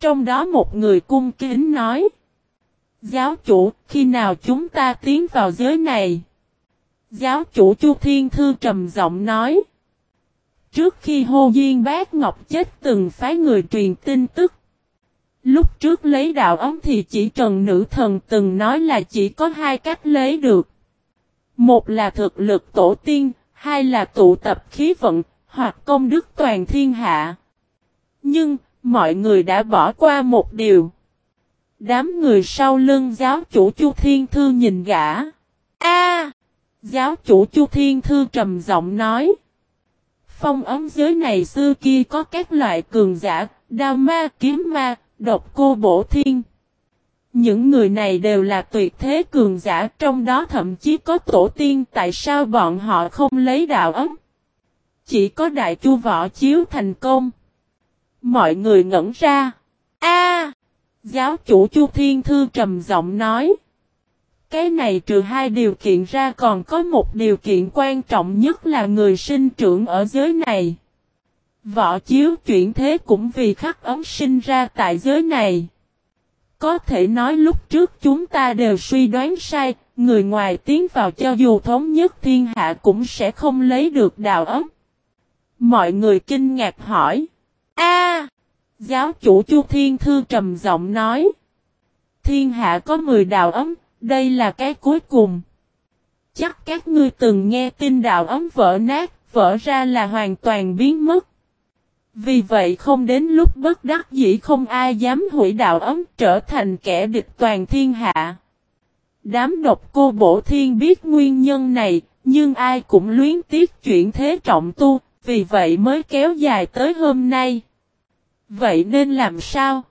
Trong đó một người cung kính nói. Giáo chủ, khi nào chúng ta tiến vào giới này? Giáo chủ Chu Thiên Thư trầm giọng nói. Trước khi Hô Duyên Bác Ngọc chết từng phái người truyền tin tức. Lúc trước lấy đạo ấm thì chỉ Trần Nữ Thần từng nói là chỉ có hai cách lấy được. Một là thực lực tổ tiên, hai là tụ tập khí vận, hoặc công đức toàn thiên hạ. Nhưng, mọi người đã bỏ qua một điều. Đám người sau lưng giáo chủ Chu Thiên Thư nhìn gã. A, Giáo chủ Chu Thiên Thư trầm giọng nói. Phong ấm giới này xưa kia có các loại cường giả, đao ma, kiếm ma, độc cô bổ thiên. Những người này đều là tuyệt thế cường giả, trong đó thậm chí có tổ tiên tại sao bọn họ không lấy đạo ấm. Chỉ có đại chu võ chiếu thành công. Mọi người ngẩn ra. A, Giáo chủ Chu Thiên Thư trầm giọng nói. Cái này trừ hai điều kiện ra còn có một điều kiện quan trọng nhất là người sinh trưởng ở giới này. Võ chiếu chuyển thế cũng vì khắc ấm sinh ra tại giới này. Có thể nói lúc trước chúng ta đều suy đoán sai, người ngoài tiến vào cho dù thống nhất thiên hạ cũng sẽ không lấy được đạo ấm. Mọi người kinh ngạc hỏi. A, Giáo chủ Chu Thiên Thư trầm giọng nói. Thiên hạ có 10 đạo ấm, đây là cái cuối cùng. Chắc các ngươi từng nghe tin đạo ấm vỡ nát, vỡ ra là hoàn toàn biến mất. Vì vậy không đến lúc bất đắc dĩ không ai dám hủy đạo ấm trở thành kẻ địch toàn thiên hạ. Đám độc cô bổ thiên biết nguyên nhân này, nhưng ai cũng luyến tiếc chuyện thế trọng tu, vì vậy mới kéo dài tới hôm nay. Vậy nên làm sao?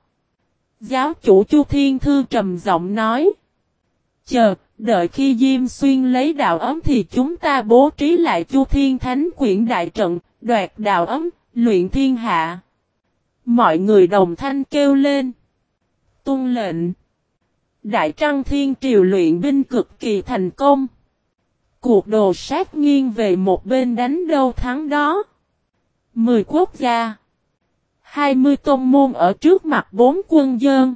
Giáo chủ Chu Thiên Thư trầm giọng nói. Chờ, đợi khi Diêm Xuyên lấy đạo ấm thì chúng ta bố trí lại Chu Thiên Thánh quyển đại trận, đoạt đạo ấm, luyện thiên hạ. Mọi người đồng thanh kêu lên. Tung lệnh. Đại Trăng Thiên Triều luyện binh cực kỳ thành công. Cuộc đồ sát nghiêng về một bên đánh đâu thắng đó. Mười quốc gia. hai mươi tôn môn ở trước mặt bốn quân dơn.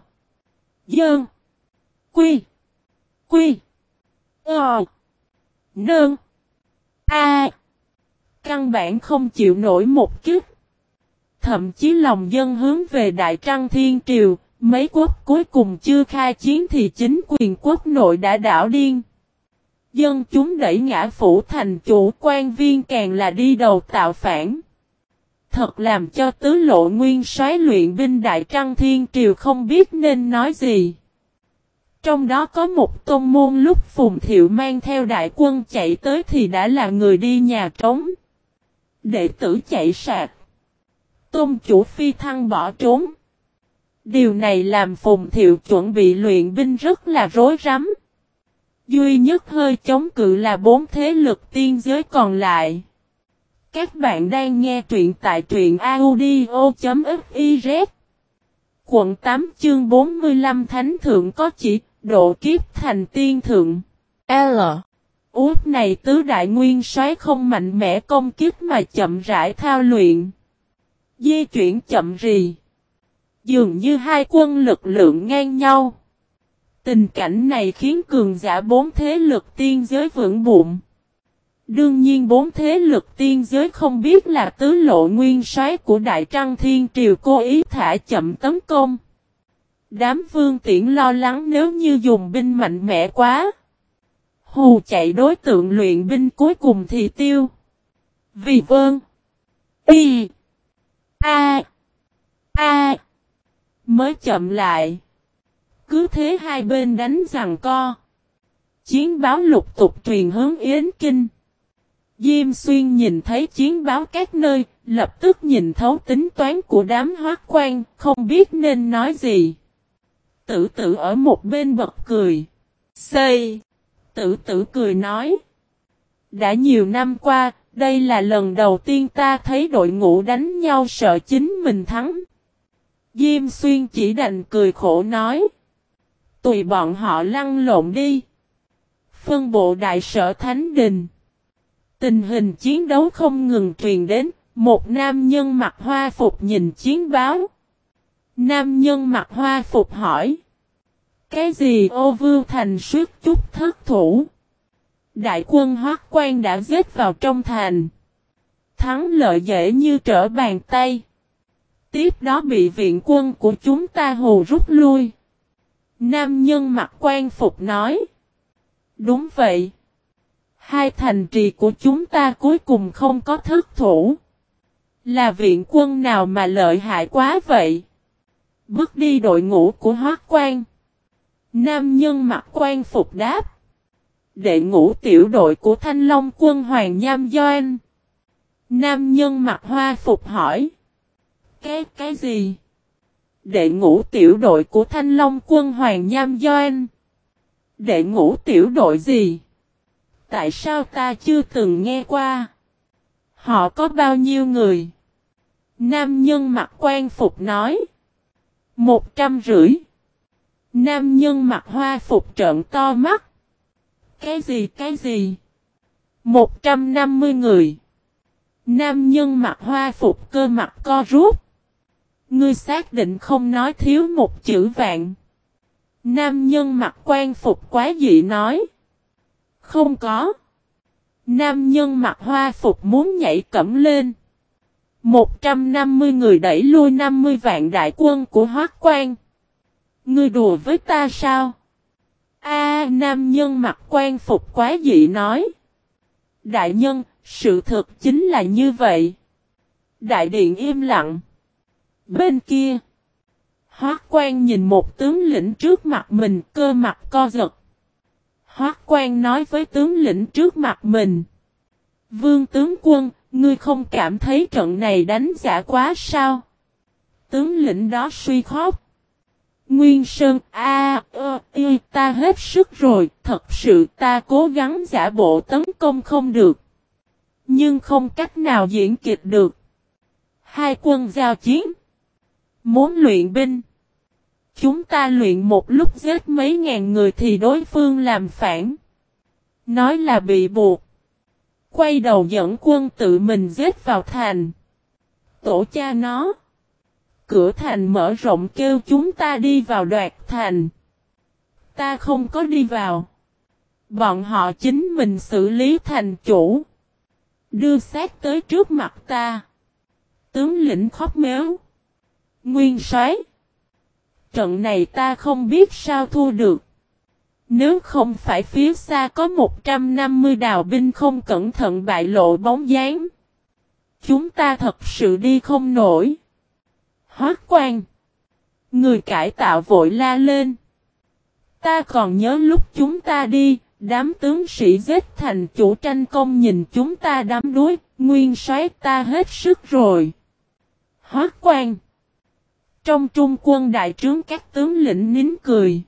Dơn. Quy. Quy. Ờ. Nương. A. Căn bản không chịu nổi một kiếp. Thậm chí lòng dân hướng về Đại Trăng Thiên Triều, mấy quốc cuối cùng chưa khai chiến thì chính quyền quốc nội đã đảo điên. Dân chúng đẩy ngã phủ thành chủ, quan viên càng là đi đầu tạo phản. Thật làm cho tứ lộ nguyên soái luyện binh Đại Trăng Thiên Triều không biết nên nói gì. Trong đó có một tôn môn lúc Phùng Thiệu mang theo đại quân chạy tới thì đã là người đi nhà trống. Đệ tử chạy sạc. Tôn chủ phi thăng bỏ trốn. Điều này làm Phùng Thiệu chuẩn bị luyện binh rất là rối rắm. Duy nhất hơi chống cự là bốn thế lực tiên giới còn lại. Các bạn đang nghe truyện tại truyện audio.fiz Quận 8 chương 45 Thánh Thượng có chỉ, độ kiếp thành tiên thượng. L. Út này tứ đại nguyên soái không mạnh mẽ công kiếp mà chậm rãi thao luyện. Di chuyển chậm rì. Dường như hai quân lực lượng ngang nhau. Tình cảnh này khiến cường giả bốn thế lực tiên giới vững bụng. Đương nhiên bốn thế lực tiên giới không biết là tứ lộ nguyên soái của Đại Trăng Thiên Triều cố ý thả chậm tấn công. Đám vương tiễn lo lắng nếu như dùng binh mạnh mẽ quá. Hù chạy đối tượng luyện binh cuối cùng thì tiêu. Vì vơn. Y. A. A. Mới chậm lại. Cứ thế hai bên đánh rằng co. Chiến báo lục tục truyền hướng Yến Kinh. Diêm xuyên nhìn thấy chiến báo các nơi, lập tức nhìn thấu tính toán của đám hoác quan, không biết nên nói gì. Tử tử ở một bên bật cười. Xây! Tử tử cười nói. Đã nhiều năm qua, đây là lần đầu tiên ta thấy đội ngũ đánh nhau sợ chính mình thắng. Diêm xuyên chỉ đành cười khổ nói. Tùy bọn họ lăn lộn đi. Phân bộ đại sở Thánh Đình. Tình hình chiến đấu không ngừng truyền đến, một nam nhân mặc hoa phục nhìn chiến báo. Nam nhân mặc hoa phục hỏi. Cái gì ô vưu thành suýt chút thất thủ? Đại quân hoác quan đã giết vào trong thành. Thắng lợi dễ như trở bàn tay. Tiếp đó bị viện quân của chúng ta hù rút lui. Nam nhân mặc quan phục nói. Đúng vậy. Hai thành trì của chúng ta cuối cùng không có thất thủ. Là viện quân nào mà lợi hại quá vậy? Bước đi đội ngũ của hoác quan. Nam nhân mặc quan phục đáp. Đệ ngũ tiểu đội của Thanh Long quân Hoàng Nham Doan. Nam nhân mặc hoa phục hỏi. Cái, cái gì? Đệ ngũ tiểu đội của Thanh Long quân Hoàng Nham Doan. Đệ ngũ tiểu đội gì? Tại sao ta chưa từng nghe qua? Họ có bao nhiêu người? Nam nhân mặc quan phục nói. Một trăm rưỡi. Nam nhân mặc hoa phục trợn to mắt. Cái gì cái gì? Một trăm năm mươi người. Nam nhân mặc hoa phục cơ mặt co rút. Ngươi xác định không nói thiếu một chữ vạn. Nam nhân mặc quan phục quá dị nói. Không có. Nam nhân mặc hoa phục muốn nhảy cẩm lên. 150 người đẩy lui 50 vạn đại quân của Hoác Quan. Ngươi đùa với ta sao? A nam nhân mặc quan phục quá dị nói. Đại nhân, sự thật chính là như vậy. Đại điện im lặng. Bên kia. Hoác quan nhìn một tướng lĩnh trước mặt mình cơ mặt co giật. Hoác quan nói với tướng lĩnh trước mặt mình. Vương tướng quân, ngươi không cảm thấy trận này đánh giả quá sao? Tướng lĩnh đó suy khóc. Nguyên Sơn, a ơ, y, ta hết sức rồi, thật sự ta cố gắng giả bộ tấn công không được. Nhưng không cách nào diễn kịch được. Hai quân giao chiến. Muốn luyện binh. Chúng ta luyện một lúc giết mấy ngàn người thì đối phương làm phản. Nói là bị buộc. Quay đầu dẫn quân tự mình giết vào thành. Tổ cha nó. Cửa thành mở rộng kêu chúng ta đi vào đoạt thành. Ta không có đi vào. Bọn họ chính mình xử lý thành chủ. Đưa xác tới trước mặt ta. Tướng lĩnh khóc méo. Nguyên soái Trận này ta không biết sao thua được. Nếu không phải phía xa có 150 đào binh không cẩn thận bại lộ bóng dáng. Chúng ta thật sự đi không nổi. Hoác quan. Người cải tạo vội la lên. Ta còn nhớ lúc chúng ta đi, đám tướng sĩ giết thành chủ tranh công nhìn chúng ta đám đuối, nguyên soái ta hết sức rồi. Hoác quan. Trong trung quân đại trướng các tướng lĩnh nín cười.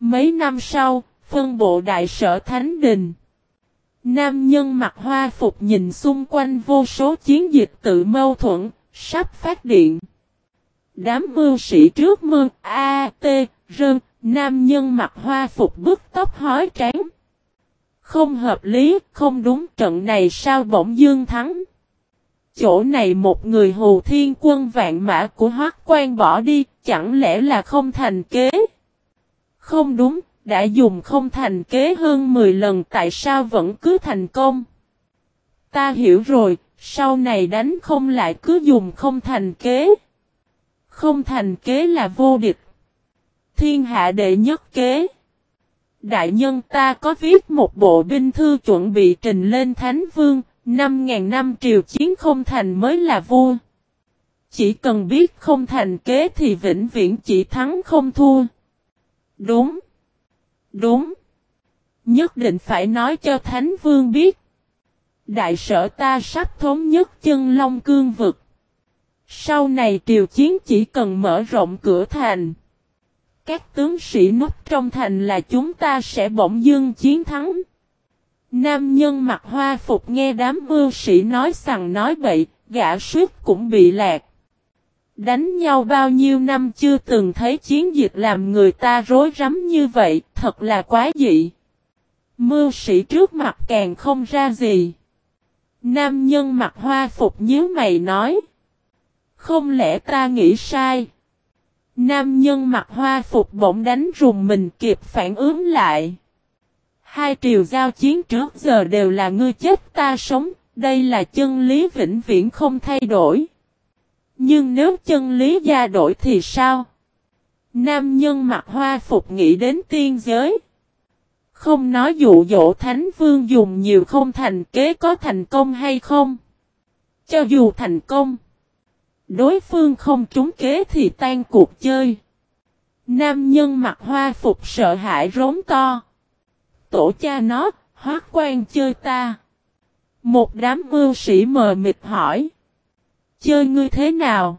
Mấy năm sau, phân bộ đại sở Thánh Đình. Nam nhân mặc hoa phục nhìn xung quanh vô số chiến dịch tự mâu thuẫn, sắp phát điện. Đám mưu sĩ trước mương A, T, Rơn, nam nhân mặc hoa phục bức tóc hói trán. Không hợp lý, không đúng trận này sao bỗng dương thắng. Chỗ này một người hồ thiên quân vạn mã của hoác quan bỏ đi, chẳng lẽ là không thành kế? Không đúng, đã dùng không thành kế hơn 10 lần tại sao vẫn cứ thành công? Ta hiểu rồi, sau này đánh không lại cứ dùng không thành kế. Không thành kế là vô địch. Thiên hạ đệ nhất kế. Đại nhân ta có viết một bộ binh thư chuẩn bị trình lên Thánh Vương, 5.000 năm triều chiến không thành mới là vua. Chỉ cần biết không thành kế thì vĩnh viễn chỉ thắng không thua. Đúng. Đúng. Nhất định phải nói cho Thánh Vương biết. Đại sở ta sắp thống nhất chân Long Cương vực. Sau này triều chiến chỉ cần mở rộng cửa thành. Các tướng sĩ núp trong thành là chúng ta sẽ bỗng dưng chiến thắng. Nam nhân mặc hoa phục nghe đám mưu sĩ nói sằng nói bậy, gã suốt cũng bị lạc. Đánh nhau bao nhiêu năm chưa từng thấy chiến dịch làm người ta rối rắm như vậy, thật là quá dị. Mưu sĩ trước mặt càng không ra gì. Nam nhân mặc hoa phục nhíu mày nói. Không lẽ ta nghĩ sai? Nam nhân mặc hoa phục bỗng đánh rùng mình kịp phản ứng lại. Hai triều giao chiến trước giờ đều là ngươi chết ta sống, đây là chân lý vĩnh viễn không thay đổi. Nhưng nếu chân lý gia đổi thì sao? Nam nhân mặc hoa phục nghĩ đến tiên giới. Không nói dụ dỗ Thánh Vương dùng nhiều không thành kế có thành công hay không. Cho dù thành công. Đối phương không trúng kế thì tan cuộc chơi. Nam nhân mặc hoa phục sợ hãi rống to. Tổ cha nó, hóa quan chơi ta. Một đám mưu sĩ mờ mịt hỏi. Chơi ngươi thế nào?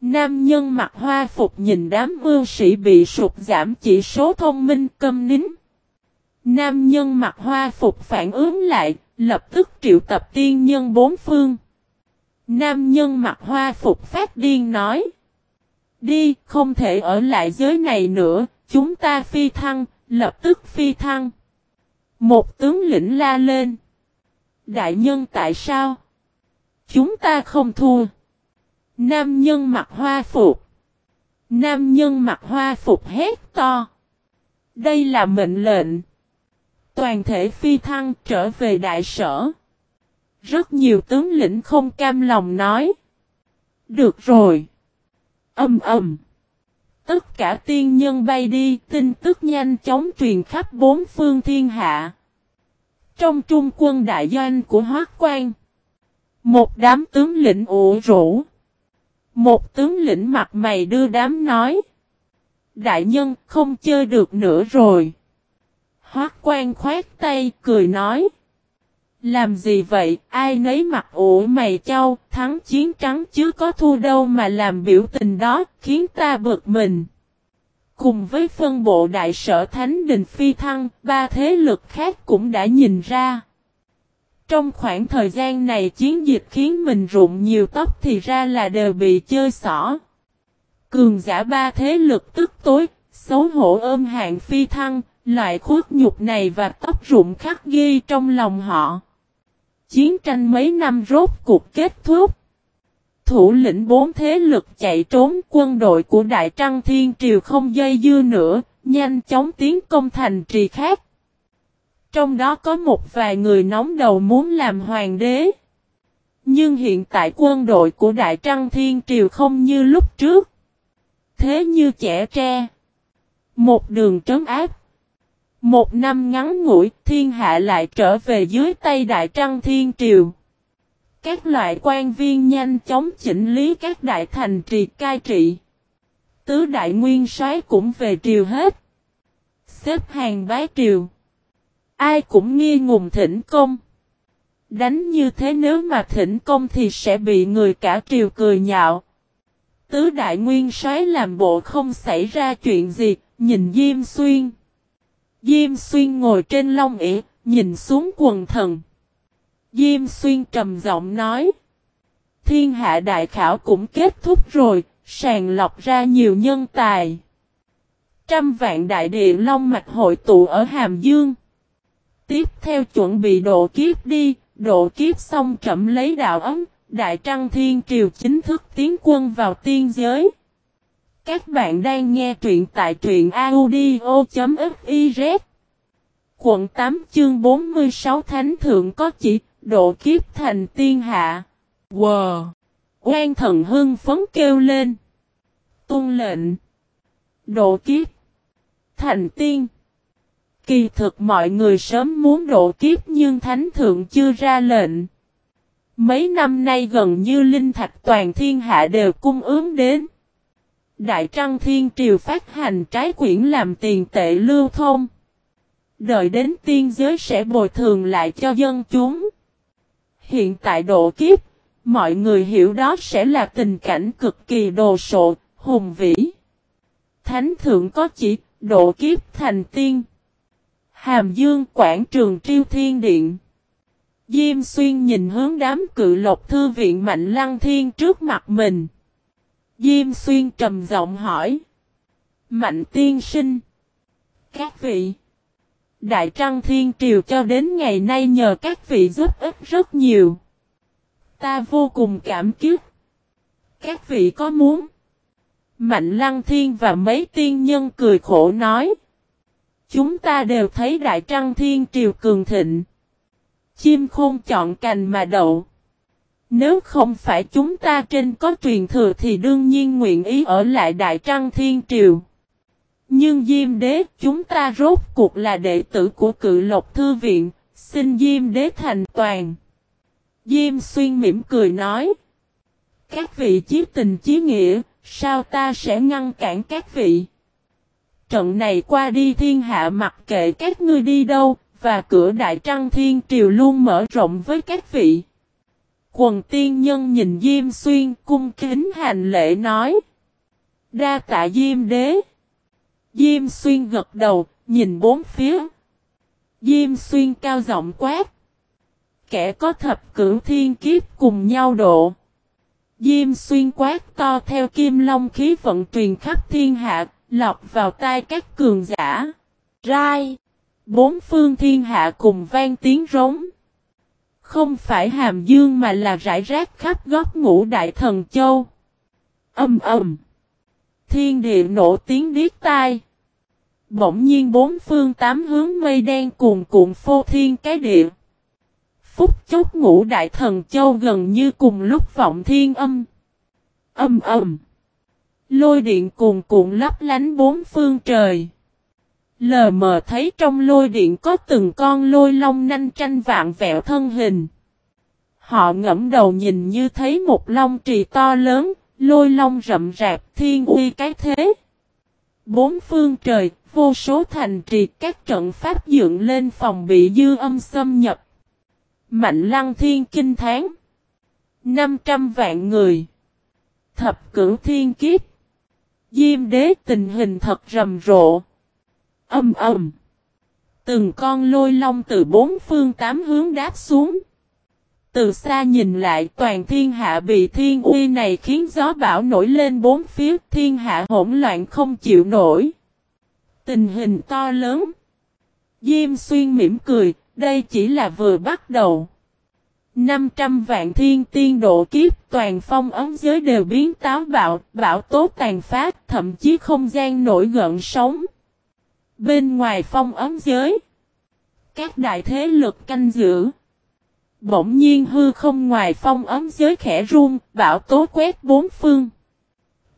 Nam nhân mặc hoa phục nhìn đám mưu sĩ bị sụt giảm chỉ số thông minh câm nín. Nam nhân mặc hoa phục phản ứng lại, lập tức triệu tập tiên nhân bốn phương. Nam nhân mặc hoa phục phát điên nói. Đi, không thể ở lại giới này nữa, chúng ta phi thăng, lập tức phi thăng. Một tướng lĩnh la lên. Đại nhân tại sao? Chúng ta không thua. Nam nhân mặc hoa phục. Nam nhân mặc hoa phục hét to. Đây là mệnh lệnh. Toàn thể phi thăng trở về đại sở. Rất nhiều tướng lĩnh không cam lòng nói. Được rồi. Âm ầm. Tất cả tiên nhân bay đi, tin tức nhanh chóng truyền khắp bốn phương thiên hạ. Trong trung quân đại doanh của Hoác Quan, một đám tướng lĩnh ủ rũ. Một tướng lĩnh mặt mày đưa đám nói. Đại nhân không chơi được nữa rồi. Hoác quan khoát tay cười nói. Làm gì vậy, ai nấy mặt ủ mày châu, thắng chiến trắng chứ có thua đâu mà làm biểu tình đó, khiến ta bực mình. Cùng với phân bộ đại sở Thánh Đình Phi Thăng, ba thế lực khác cũng đã nhìn ra. Trong khoảng thời gian này chiến dịch khiến mình rụng nhiều tóc thì ra là đều bị chơi xỏ. Cường giả ba thế lực tức tối, xấu hổ ôm hạng phi thăng, loại khuất nhục này và tóc rụng khắc ghi trong lòng họ. Chiến tranh mấy năm rốt cuộc kết thúc. Thủ lĩnh bốn thế lực chạy trốn quân đội của Đại Trăng Thiên Triều không dây dưa nữa, nhanh chóng tiến công thành trì khác. Trong đó có một vài người nóng đầu muốn làm hoàng đế. Nhưng hiện tại quân đội của Đại Trăng Thiên Triều không như lúc trước. Thế như trẻ tre. Một đường trấn áp. Một năm ngắn ngủi, thiên hạ lại trở về dưới tay Đại Trăng Thiên Triều. Các loại quan viên nhanh chóng chỉnh lý các đại thành trì cai trị. Tứ đại nguyên soái cũng về triều hết. Xếp hàng bái triều. Ai cũng nghi ngùng thỉnh công. Đánh như thế nếu mà thỉnh công thì sẽ bị người cả triều cười nhạo. Tứ đại nguyên soái làm bộ không xảy ra chuyện gì, nhìn Diêm Xuyên. Diêm Xuyên ngồi trên long ỉ, nhìn xuống quần thần. Diêm Xuyên trầm giọng nói. Thiên hạ đại khảo cũng kết thúc rồi, sàng lọc ra nhiều nhân tài. Trăm vạn đại địa long mạch hội tụ ở Hàm Dương. Tiếp theo chuẩn bị độ kiếp đi, độ kiếp xong chậm lấy đạo ấm, Đại Trăng Thiên Triều chính thức tiến quân vào tiên giới. Các bạn đang nghe truyện tại truyện audio.fiz Quận 8 chương 46 Thánh Thượng có chỉ, độ kiếp thành tiên hạ. Wow! Quan thần hưng phấn kêu lên. Tôn lệnh. Độ kiếp. Thành tiên. Kỳ thực mọi người sớm muốn độ kiếp nhưng Thánh Thượng chưa ra lệnh. Mấy năm nay gần như linh thạch toàn thiên hạ đều cung ứng đến. Đại Trăng Thiên Triều phát hành trái quyển làm tiền tệ lưu thông. Đợi đến tiên giới sẽ bồi thường lại cho dân chúng. Hiện tại độ kiếp, mọi người hiểu đó sẽ là tình cảnh cực kỳ đồ sộ, hùng vĩ. Thánh thượng có chỉ, độ kiếp thành tiên. Hàm Dương quảng trường Triêu Thiên Điện. Diêm Xuyên nhìn hướng đám cự lộc thư viện Mạnh Lăng Thiên trước mặt mình. Diêm Xuyên trầm giọng hỏi. Mạnh tiên sinh. Các vị. Đại Trăng Thiên Triều cho đến ngày nay nhờ các vị giúp ích rất nhiều. Ta vô cùng cảm kích. Các vị có muốn. Mạnh Lăng Thiên và mấy tiên nhân cười khổ nói. Chúng ta đều thấy Đại Trăng Thiên Triều cường thịnh. Chim khôn chọn cành mà đậu. Nếu không phải chúng ta trên có truyền thừa thì đương nhiên nguyện ý ở lại Đại Trăng Thiên Triều. Nhưng Diêm Đế chúng ta rốt cuộc là đệ tử của cự lộc thư viện, xin Diêm Đế thành toàn. Diêm Xuyên mỉm cười nói. Các vị chí tình chí nghĩa, sao ta sẽ ngăn cản các vị? Trận này qua đi thiên hạ mặc kệ các ngươi đi đâu, và cửa đại trăng thiên triều luôn mở rộng với các vị. Quần tiên nhân nhìn Diêm Xuyên cung kính hành lễ nói. Đa tạ Diêm đế. Diêm Xuyên gật đầu, nhìn bốn phía. Diêm Xuyên cao giọng quát. Kẻ có thập cửu thiên kiếp cùng nhau độ. Diêm Xuyên quát to theo kim long khí vận truyền khắp thiên hạ, lọc vào tai các cường giả. Rai. Bốn phương thiên hạ cùng vang tiếng rống. Không phải hàm dương mà là rải rác khắp góc ngũ đại thần châu. Âm ầm. Thiên địa nổ tiếng điếc tai. Bỗng nhiên bốn phương tám hướng mây đen cuồn cuộn phô thiên cái địa. Phúc chốc ngũ đại thần châu gần như cùng lúc vọng thiên âm. Âm ầm. Lôi điện cuồn cuộn lấp lánh bốn phương trời. Lờ mờ thấy trong lôi điện có từng con lôi long nanh tranh vạn vẹo thân hình. Họ ngẫm đầu nhìn như thấy một long trì to lớn, lôi long rậm rạp thiên uy cái thế. Bốn phương trời, vô số thành trì các trận pháp dựng lên phòng bị dư âm xâm nhập. Mạnh lăng thiên kinh tháng. 500 vạn người. Thập cửu thiên kiếp. Diêm đế tình hình thật rầm rộ. Âm ầm. Từng con lôi long từ bốn phương tám hướng đáp xuống. Từ xa nhìn lại toàn thiên hạ bị thiên uy này khiến gió bão nổi lên bốn phía thiên hạ hỗn loạn không chịu nổi. Tình hình to lớn. Diêm xuyên mỉm cười, đây chỉ là vừa bắt đầu. 500 vạn thiên tiên độ kiếp toàn phong ấm giới đều biến táo bạo, bão tố tàn phát, thậm chí không gian nổi gợn sóng. Bên ngoài phong ấm giới, các đại thế lực canh giữ. Bỗng nhiên hư không ngoài phong ấm giới khẽ run, bão tố quét bốn phương.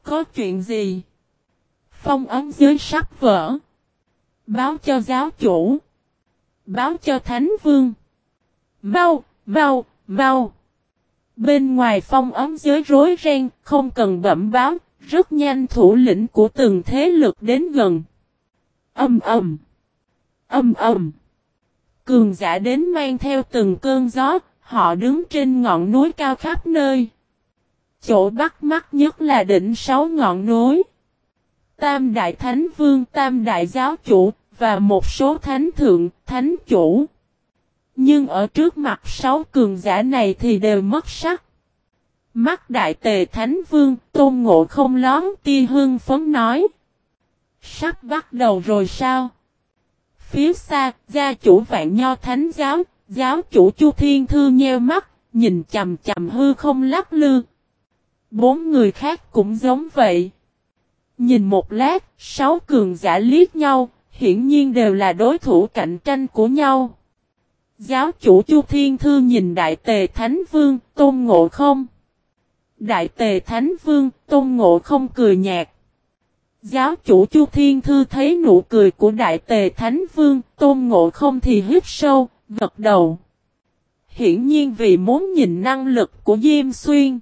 Có chuyện gì? Phong ấm giới sắp vỡ. Báo cho giáo chủ. Báo cho thánh vương. Mau, mau, mau. Bên ngoài phong ấm giới rối ren, không cần bẩm báo, rất nhanh thủ lĩnh của từng thế lực đến gần. Âm ầm. Âm ầm. Cường giả đến mang theo từng cơn gió, họ đứng trên ngọn núi cao khắp nơi. Chỗ bắt mắt nhất là đỉnh sáu ngọn núi. Tam Đại Thánh Vương, Tam Đại Giáo Chủ, và một số Thánh Thượng, Thánh Chủ. Nhưng ở trước mặt sáu cường giả này thì đều mất sắc. Mắt Đại Tề Thánh Vương, Tôn Ngộ không lón ti hương phấn nói. Sắp bắt đầu rồi sao? Phía xa, gia chủ vạn nho thánh giáo, giáo chủ Chu Thiên Thư nheo mắt, nhìn chầm chầm hư không lắc lư. Bốn người khác cũng giống vậy. Nhìn một lát, sáu cường giả liếc nhau, hiển nhiên đều là đối thủ cạnh tranh của nhau. Giáo chủ Chu Thiên Thư nhìn Đại Tề Thánh Vương, Tôn Ngộ không? Đại Tề Thánh Vương, Tôn Ngộ không cười nhạt. Giáo chủ Chu Thiên Thư thấy nụ cười của Đại Tề Thánh Vương, Tôn Ngộ không thì hít sâu, gật đầu. Hiển nhiên vì muốn nhìn năng lực của Diêm Xuyên.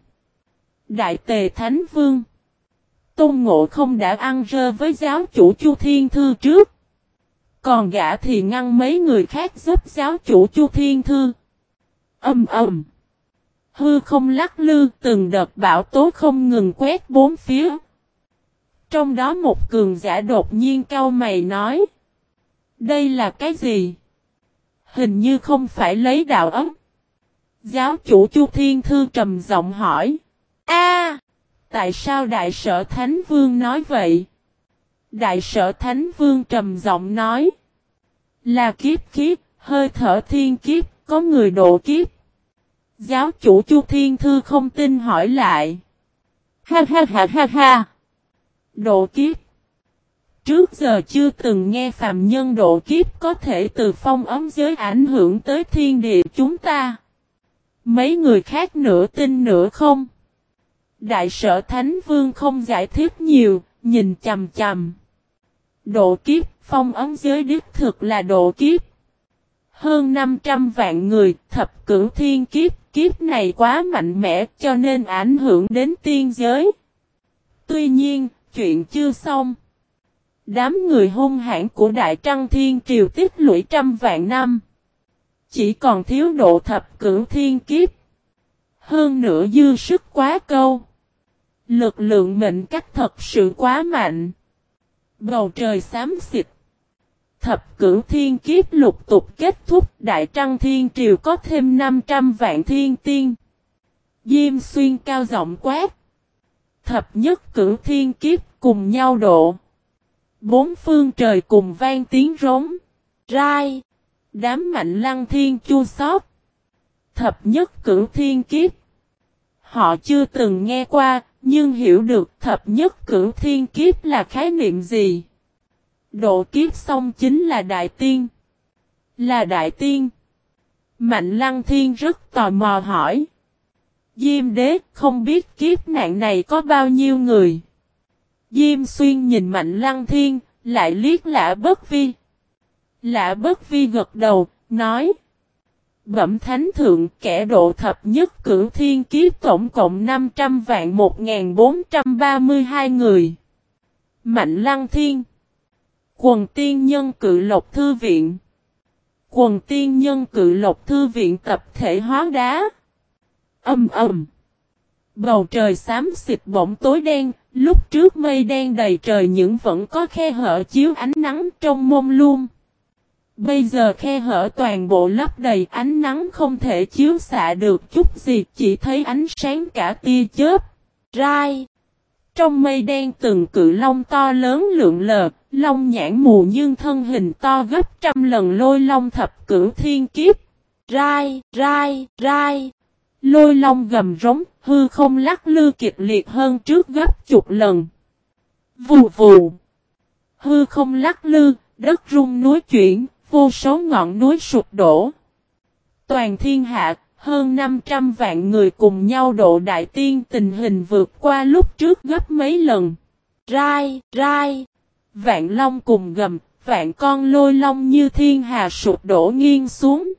Đại Tề Thánh Vương Tôn Ngộ không đã ăn rơ với giáo chủ Chu Thiên Thư trước. Còn gã thì ngăn mấy người khác giúp giáo chủ Chu Thiên Thư. Âm ầm. Hư không lắc lư từng đợt bão tố không ngừng quét bốn phía. Trong đó một cường giả đột nhiên cao mày nói. Đây là cái gì? Hình như không phải lấy đạo ấm. Giáo chủ Chu Thiên Thư trầm giọng hỏi. A, Tại sao Đại sở Thánh Vương nói vậy? Đại sở Thánh Vương trầm giọng nói. Là kiếp kiếp, hơi thở thiên kiếp, có người độ kiếp. Giáo chủ Chu Thiên Thư không tin hỏi lại. Ha ha ha ha ha. Độ kiếp Trước giờ chưa từng nghe phàm nhân độ kiếp có thể từ phong ấm giới ảnh hưởng tới thiên địa chúng ta. Mấy người khác nửa tin nửa không. Đại sở Thánh Vương không giải thích nhiều, nhìn chầm chầm. Độ kiếp, phong ấm giới đích thực là độ kiếp. Hơn 500 vạn người, thập cửu thiên kiếp, kiếp này quá mạnh mẽ cho nên ảnh hưởng đến tiên giới. Tuy nhiên, chuyện chưa xong. Đám người hung hãn của Đại Trăng Thiên Triều tích lũy trăm vạn năm. Chỉ còn thiếu độ thập cửu thiên kiếp. Hơn nữa dư sức quá câu. Lực lượng mệnh cách thật sự quá mạnh. Bầu trời xám xịt. Thập cửu thiên kiếp lục tục kết thúc, Đại Trăng Thiên Triều có thêm 500 vạn thiên tiên. Diêm xuyên cao giọng quát. Thập nhất cử thiên kiếp cùng nhau độ. Bốn phương trời cùng vang tiếng rống. Rai. Đám mạnh lăng thiên chua xót. Thập nhất cử thiên kiếp. Họ chưa từng nghe qua, nhưng hiểu được thập nhất cử thiên kiếp là khái niệm gì. Độ kiếp xong chính là đại tiên. Là đại tiên. Mạnh lăng thiên rất tò mò hỏi. Diêm đế không biết kiếp nạn này có bao nhiêu người. Diêm xuyên nhìn mạnh lăng thiên, lại liếc lạ bất vi. Lạ bất vi gật đầu, nói. Bẩm thánh thượng kẻ độ thập nhất cử thiên kiếp tổng cộng 500 vạn 1432 người. Mạnh lăng thiên. Quần tiên nhân cự lộc thư viện. Quần tiên nhân cự lộc thư viện tập thể hóa đá. Âm ầm. Bầu trời xám xịt bỗng tối đen, lúc trước mây đen đầy trời những vẫn có khe hở chiếu ánh nắng trong mông luôn. Bây giờ khe hở toàn bộ lấp đầy ánh nắng không thể chiếu xạ được chút gì, chỉ thấy ánh sáng cả tia chớp. Rai. Trong mây đen từng cự long to lớn lượng lờ, long nhãn mù nhưng thân hình to gấp trăm lần lôi long thập cửu thiên kiếp. Rai, rai, rai. Lôi long gầm rống, hư không lắc lư kịch liệt hơn trước gấp chục lần. Vù vù. Hư không lắc lư, đất rung núi chuyển, vô số ngọn núi sụp đổ. Toàn thiên hạ, hơn 500 vạn người cùng nhau độ đại tiên tình hình vượt qua lúc trước gấp mấy lần. Rai, rai. Vạn long cùng gầm, vạn con lôi long như thiên hà sụp đổ nghiêng xuống.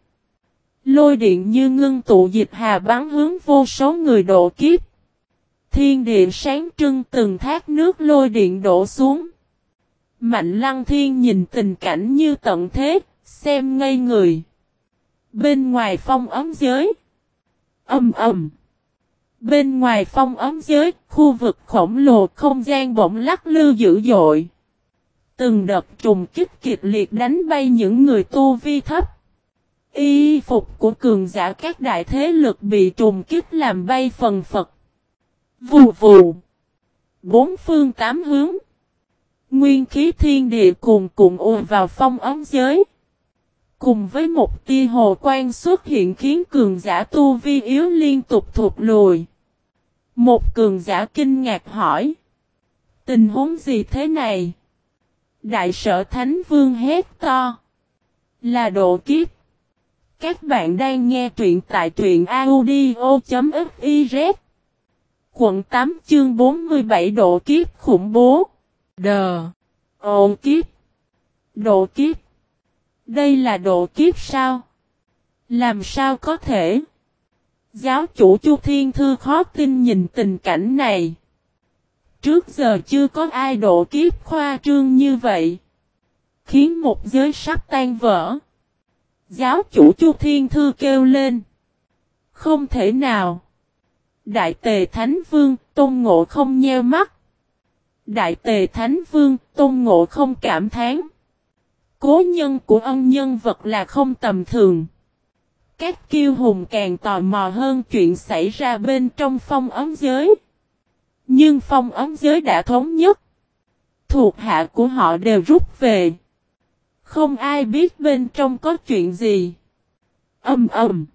Lôi điện như ngưng tụ dịch hà bắn hướng vô số người độ kiếp. Thiên địa sáng trưng từng thác nước lôi điện đổ xuống. Mạnh lăng thiên nhìn tình cảnh như tận thế, xem ngây người. Bên ngoài phong ấm giới. Âm ầm. Bên ngoài phong ấm giới, khu vực khổng lồ không gian bỗng lắc lư dữ dội. Từng đợt trùng kích kịch liệt đánh bay những người tu vi thấp. Y phục của cường giả các đại thế lực bị trùng kích làm bay phần phật. Vù vù. Bốn phương tám hướng. Nguyên khí thiên địa cùng cùng ùa vào phong ấm giới. Cùng với một tia hồ quang xuất hiện khiến cường giả tu vi yếu liên tục thụt lùi. Một cường giả kinh ngạc hỏi. Tình huống gì thế này? Đại sở Thánh Vương hét to. Là độ kiếp. Các bạn đang nghe truyện tại truyện audio.fiz. Quận 8 chương 47 độ kiếp khủng bố. Đờ. Ồn kiếp. Độ kiếp. Đây là độ kiếp sao? Làm sao có thể? Giáo chủ Chu Thiên Thư khó tin nhìn tình cảnh này. Trước giờ chưa có ai độ kiếp khoa trương như vậy. Khiến một giới sắp tan vỡ. Giáo chủ Chu Thiên Thư kêu lên. Không thể nào. Đại tề Thánh Vương, Tôn Ngộ không nheo mắt. Đại tề Thánh Vương, Tôn Ngộ không cảm thán. Cố nhân của ân nhân vật là không tầm thường. Các kiêu hùng càng tò mò hơn chuyện xảy ra bên trong phong ấm giới. Nhưng phong ấm giới đã thống nhất. Thuộc hạ của họ đều rút về. Không ai biết bên trong có chuyện gì. Âm ầm.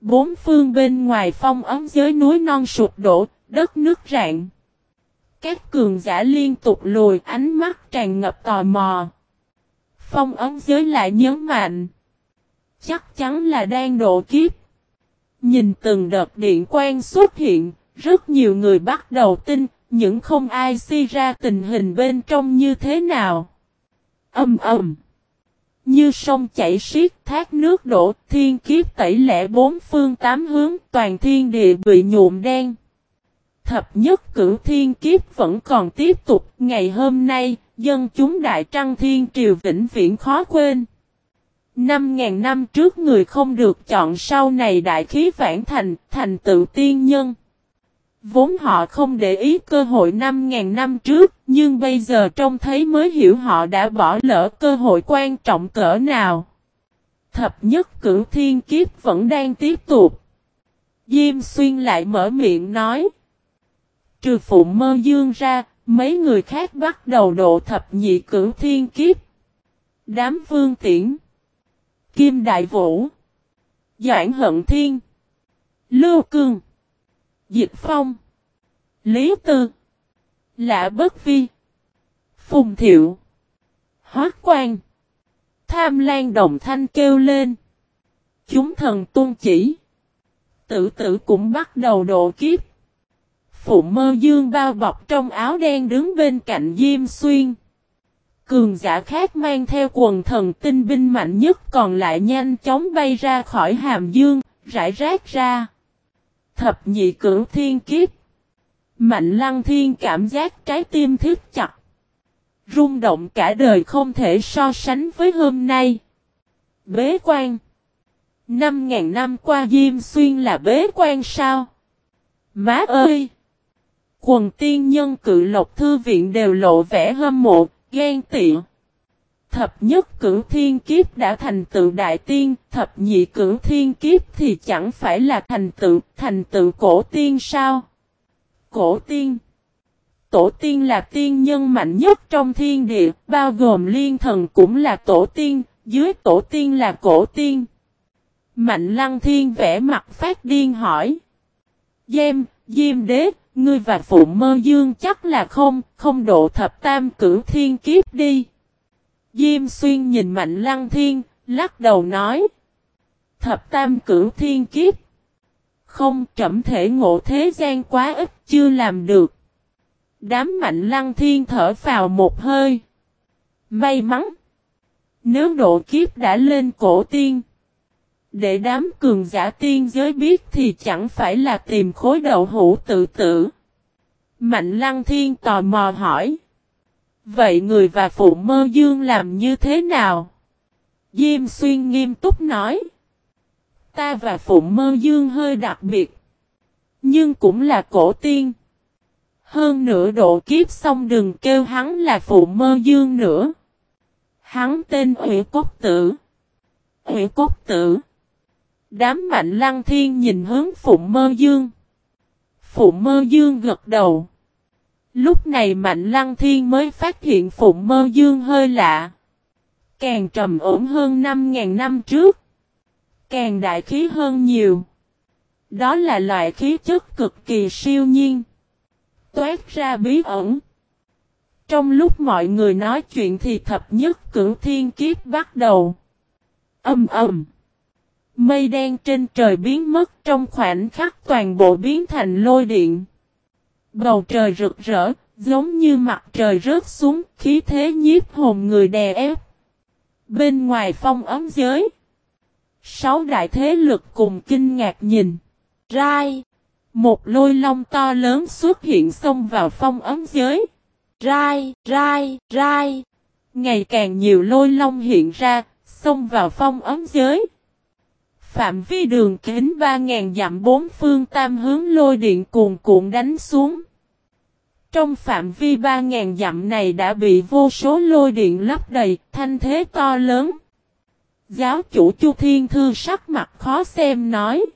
Bốn phương bên ngoài phong ấm giới núi non sụp đổ, đất nước rạn. Các cường giả liên tục lùi ánh mắt tràn ngập tò mò. Phong ấm giới lại nhấn mạnh. Chắc chắn là đang độ kiếp. Nhìn từng đợt điện quang xuất hiện, rất nhiều người bắt đầu tin, những không ai suy ra tình hình bên trong như thế nào. Âm ầm. Như sông chảy xiết thác nước đổ, thiên kiếp tẩy lẻ bốn phương tám hướng, toàn thiên địa bị nhuộm đen. Thập nhất cửu thiên kiếp vẫn còn tiếp tục, ngày hôm nay, dân chúng Đại Trăng Thiên Triều vĩnh viễn khó quên. Năm ngàn năm trước người không được chọn sau này đại khí vãn thành, thành tựu tiên nhân. Vốn họ không để ý cơ hội năm ngàn năm trước, nhưng bây giờ trông thấy mới hiểu họ đã bỏ lỡ cơ hội quan trọng cỡ nào. Thập nhất cửu thiên kiếp vẫn đang tiếp tục. Diêm xuyên lại mở miệng nói. Trừ phụ mơ dương ra, mấy người khác bắt đầu độ thập nhị cửu thiên kiếp. Đám vương tiễn. Kim Đại Vũ. Doãn Hận Thiên. Lưu Cương. Dịch Phong. Lý Tư. Lạ Bất Vi. Phùng Thiệu. Hoác Quan. Tham Lan Đồng Thanh kêu lên. Chúng thần tuôn chỉ. Tử tử cũng bắt đầu độ kiếp. Phụ mơ dương bao bọc trong áo đen đứng bên cạnh Diêm Xuyên. Cường giả khác mang theo quần thần tinh binh mạnh nhất còn lại nhanh chóng bay ra khỏi hàm dương, rải rác ra. Thập nhị cửu thiên kiếp. Mạnh lăng thiên cảm giác trái tim thiết chặt. rung động cả đời không thể so sánh với hôm nay. Bế quan. Năm ngàn năm qua Diêm Xuyên là bế quan sao? Má ơi! Quần tiên nhân cự lộc thư viện đều lộ vẻ hâm mộ, ghen tiện. Thập nhất cửu thiên kiếp đã thành tựu đại tiên, thập nhị cửu thiên kiếp thì chẳng phải là thành tựu, thành tựu cổ tiên sao? Cổ tiên Tổ tiên là tiên nhân mạnh nhất trong thiên địa, bao gồm liên thần cũng là tổ tiên, dưới tổ tiên là cổ tiên. Mạnh lăng thiên vẽ mặt phát điên hỏi. Diêm, Diêm đế, ngươi và phụ mơ dương chắc là không, không độ thập tam cửu thiên kiếp đi. Diêm xuyên nhìn mạnh lăng thiên, lắc đầu nói. Thập tam cửu thiên kiếp. Không trẩm thể ngộ thế gian quá ít chưa làm được. Đám mạnh lăng thiên thở vào một hơi. May mắn. Nếu độ kiếp đã lên cổ tiên. Để đám cường giả tiên giới biết thì chẳng phải là tìm khối đậu hũ tự tử. Mạnh lăng thiên tò mò hỏi. Vậy người và phụ mơ dương làm như thế nào? Diêm xuyên nghiêm túc nói. Ta và phụ mơ dương hơi đặc biệt. Nhưng cũng là cổ tiên. Hơn nữa độ kiếp xong đừng kêu hắn là phụ mơ dương nữa. Hắn tên Huệ Cốt Tử. Huệ Cốt Tử. Đám mạnh lăng thiên nhìn hướng phụ mơ dương. Phụ mơ dương gật đầu. Lúc này mạnh lăng thiên mới phát hiện phụ mơ dương hơi lạ. Càng trầm ổn hơn 5.000 năm trước. Càng đại khí hơn nhiều. Đó là loại khí chất cực kỳ siêu nhiên. Toát ra bí ẩn. Trong lúc mọi người nói chuyện thì thập nhất cửu thiên kiếp bắt đầu. Âm ầm. Mây đen trên trời biến mất trong khoảnh khắc toàn bộ biến thành lôi điện. Bầu trời rực rỡ, giống như mặt trời rớt xuống, khí thế nhiếp hồn người đè ép. Bên ngoài phong ấm giới. Sáu đại thế lực cùng kinh ngạc nhìn. Rai. Một lôi long to lớn xuất hiện xông vào phong ấm giới. Rai, rai, rai. Ngày càng nhiều lôi long hiện ra, xông vào phong ấm giới. Phạm vi đường kính 3.000 dặm bốn phương tam hướng lôi điện cuồn cuộn đánh xuống. Trong phạm vi 3.000 dặm này đã bị vô số lôi điện lấp đầy, thanh thế to lớn. Giáo chủ Chu Thiên Thư sắc mặt khó xem nói.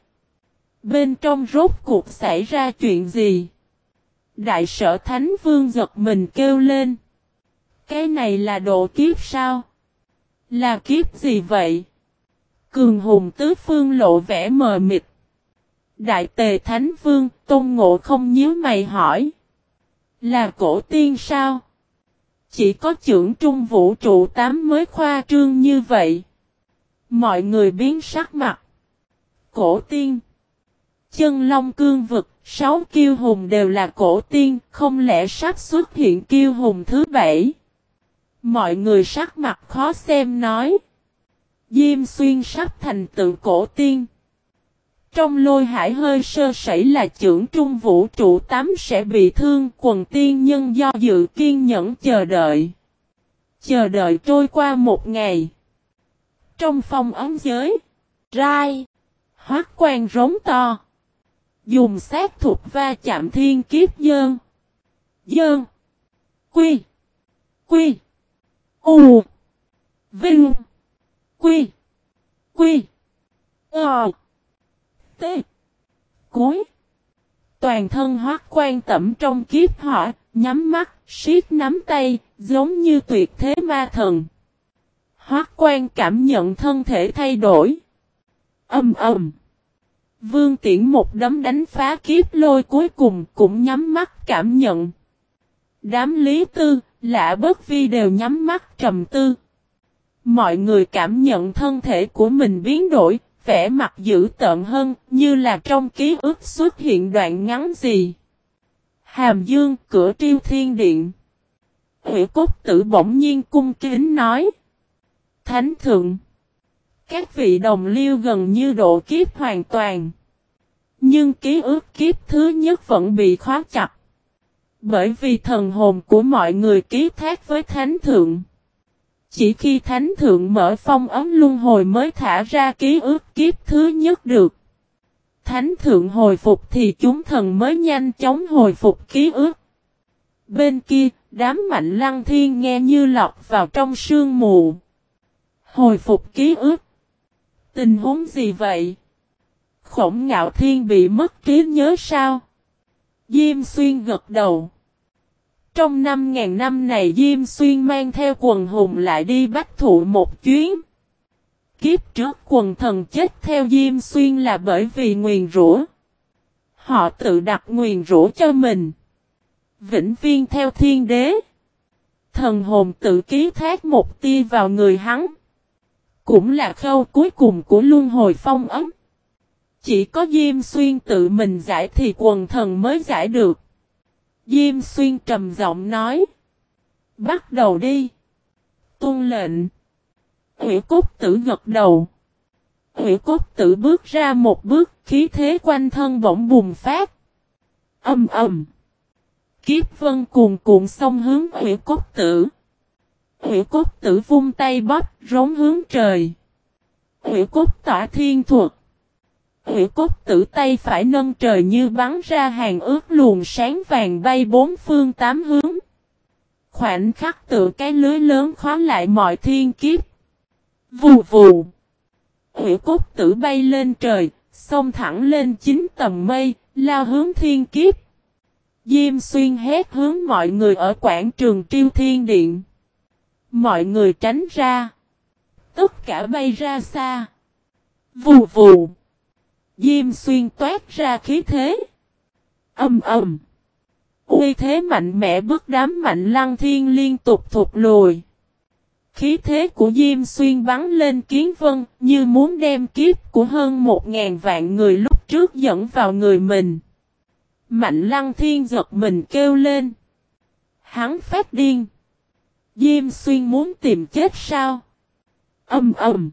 Bên trong rốt cuộc xảy ra chuyện gì? Đại sở Thánh Vương giật mình kêu lên. Cái này là độ kiếp sao? Là kiếp gì vậy? Cường hùng tứ phương lộ vẻ mờ mịt. Đại tề Thánh Vương, Tôn Ngộ không nhíu mày hỏi. Là cổ tiên sao? Chỉ có trưởng trung vũ trụ tám mới khoa trương như vậy. Mọi người biến sắc mặt. Cổ tiên. Chân long cương vực, sáu kiêu hùng đều là cổ tiên, không lẽ sắp xuất hiện kiêu hùng thứ bảy? Mọi người sắc mặt khó xem nói. Diêm xuyên sắp thành tựu cổ tiên. Trong lôi hải hơi sơ sẩy là trưởng trung vũ trụ tám sẽ bị thương quần tiên nhân do dự kiên nhẫn chờ đợi. Chờ đợi trôi qua một ngày. Trong phòng ấm giới, rai, hoác quan rống to. Dùng sát thuộc va chạm thiên kiếp dơn. Dơn. Quy. Quy. U. Vinh. Quy. Quy. Ờ. T. Cuối. Toàn thân hoác quan tẩm trong kiếp họ nhắm mắt, siết nắm tay, giống như tuyệt thế ma thần. Hoác quan cảm nhận thân thể thay đổi. Âm ầm. Vương tiễn một đấm đánh phá kiếp lôi cuối cùng cũng nhắm mắt cảm nhận. Đám lý tư, lạ bất vi đều nhắm mắt trầm tư. Mọi người cảm nhận thân thể của mình biến đổi, vẻ mặt dữ tợn hơn, như là trong ký ức xuất hiện đoạn ngắn gì. Hàm Dương, cửa triêu thiên điện. Hủy cốt tử bỗng nhiên cung kính nói. Thánh thượng. Các vị đồng liêu gần như độ kiếp hoàn toàn. Nhưng ký ức kiếp thứ nhất vẫn bị khóa chặt. Bởi vì thần hồn của mọi người ký thác với thánh thượng. Chỉ khi thánh thượng mở phong ấm luân hồi mới thả ra ký ức kiếp thứ nhất được. Thánh thượng hồi phục thì chúng thần mới nhanh chóng hồi phục ký ức. Bên kia, đám mạnh lăng thiên nghe như lọc vào trong sương mù. Hồi phục ký ức. Tình huống gì vậy? Khổng ngạo thiên bị mất trí nhớ sao? Diêm xuyên gật đầu. Trong năm ngàn năm này Diêm Xuyên mang theo quần hùng lại đi bắt thụ một chuyến. Kiếp trước quần thần chết theo Diêm Xuyên là bởi vì nguyền rủa. Họ tự đặt nguyền rủa cho mình. Vĩnh viên theo thiên đế. Thần hồn tự ký thác một tia vào người hắn. Cũng là khâu cuối cùng của luân hồi phong ấm. Chỉ có Diêm Xuyên tự mình giải thì quần thần mới giải được. Diêm xuyên trầm giọng nói. Bắt đầu đi. Tôn lệnh. Hủy cốt tử gật đầu. Hủy cốt tử bước ra một bước, khí thế quanh thân bỗng bùng phát. Âm ầm. Kiếp vân cuồn cuộn sông hướng hủy cốt tử. Hủy cốt tử vung tay bóp, rống hướng trời. Hủy cốt tỏa thiên thuật. Hủy cốt tử tay phải nâng trời như bắn ra hàng ướt luồng sáng vàng bay bốn phương tám hướng. Khoảnh khắc tự cái lưới lớn khóa lại mọi thiên kiếp. Vù vù. Hủy cốt tử bay lên trời, xông thẳng lên chín tầng mây, lao hướng thiên kiếp. Diêm xuyên hét hướng mọi người ở quảng trường triêu thiên điện. Mọi người tránh ra. Tất cả bay ra xa. Vù vù. Diêm xuyên toát ra khí thế. Âm ầm. Uy thế mạnh mẽ bước đám mạnh lăng thiên liên tục thụt lùi. Khí thế của Diêm Xuyên bắn lên kiến vân như muốn đem kiếp của hơn một ngàn vạn người lúc trước dẫn vào người mình. Mạnh lăng thiên giật mình kêu lên. Hắn phát điên. Diêm Xuyên muốn tìm chết sao? Âm ầm.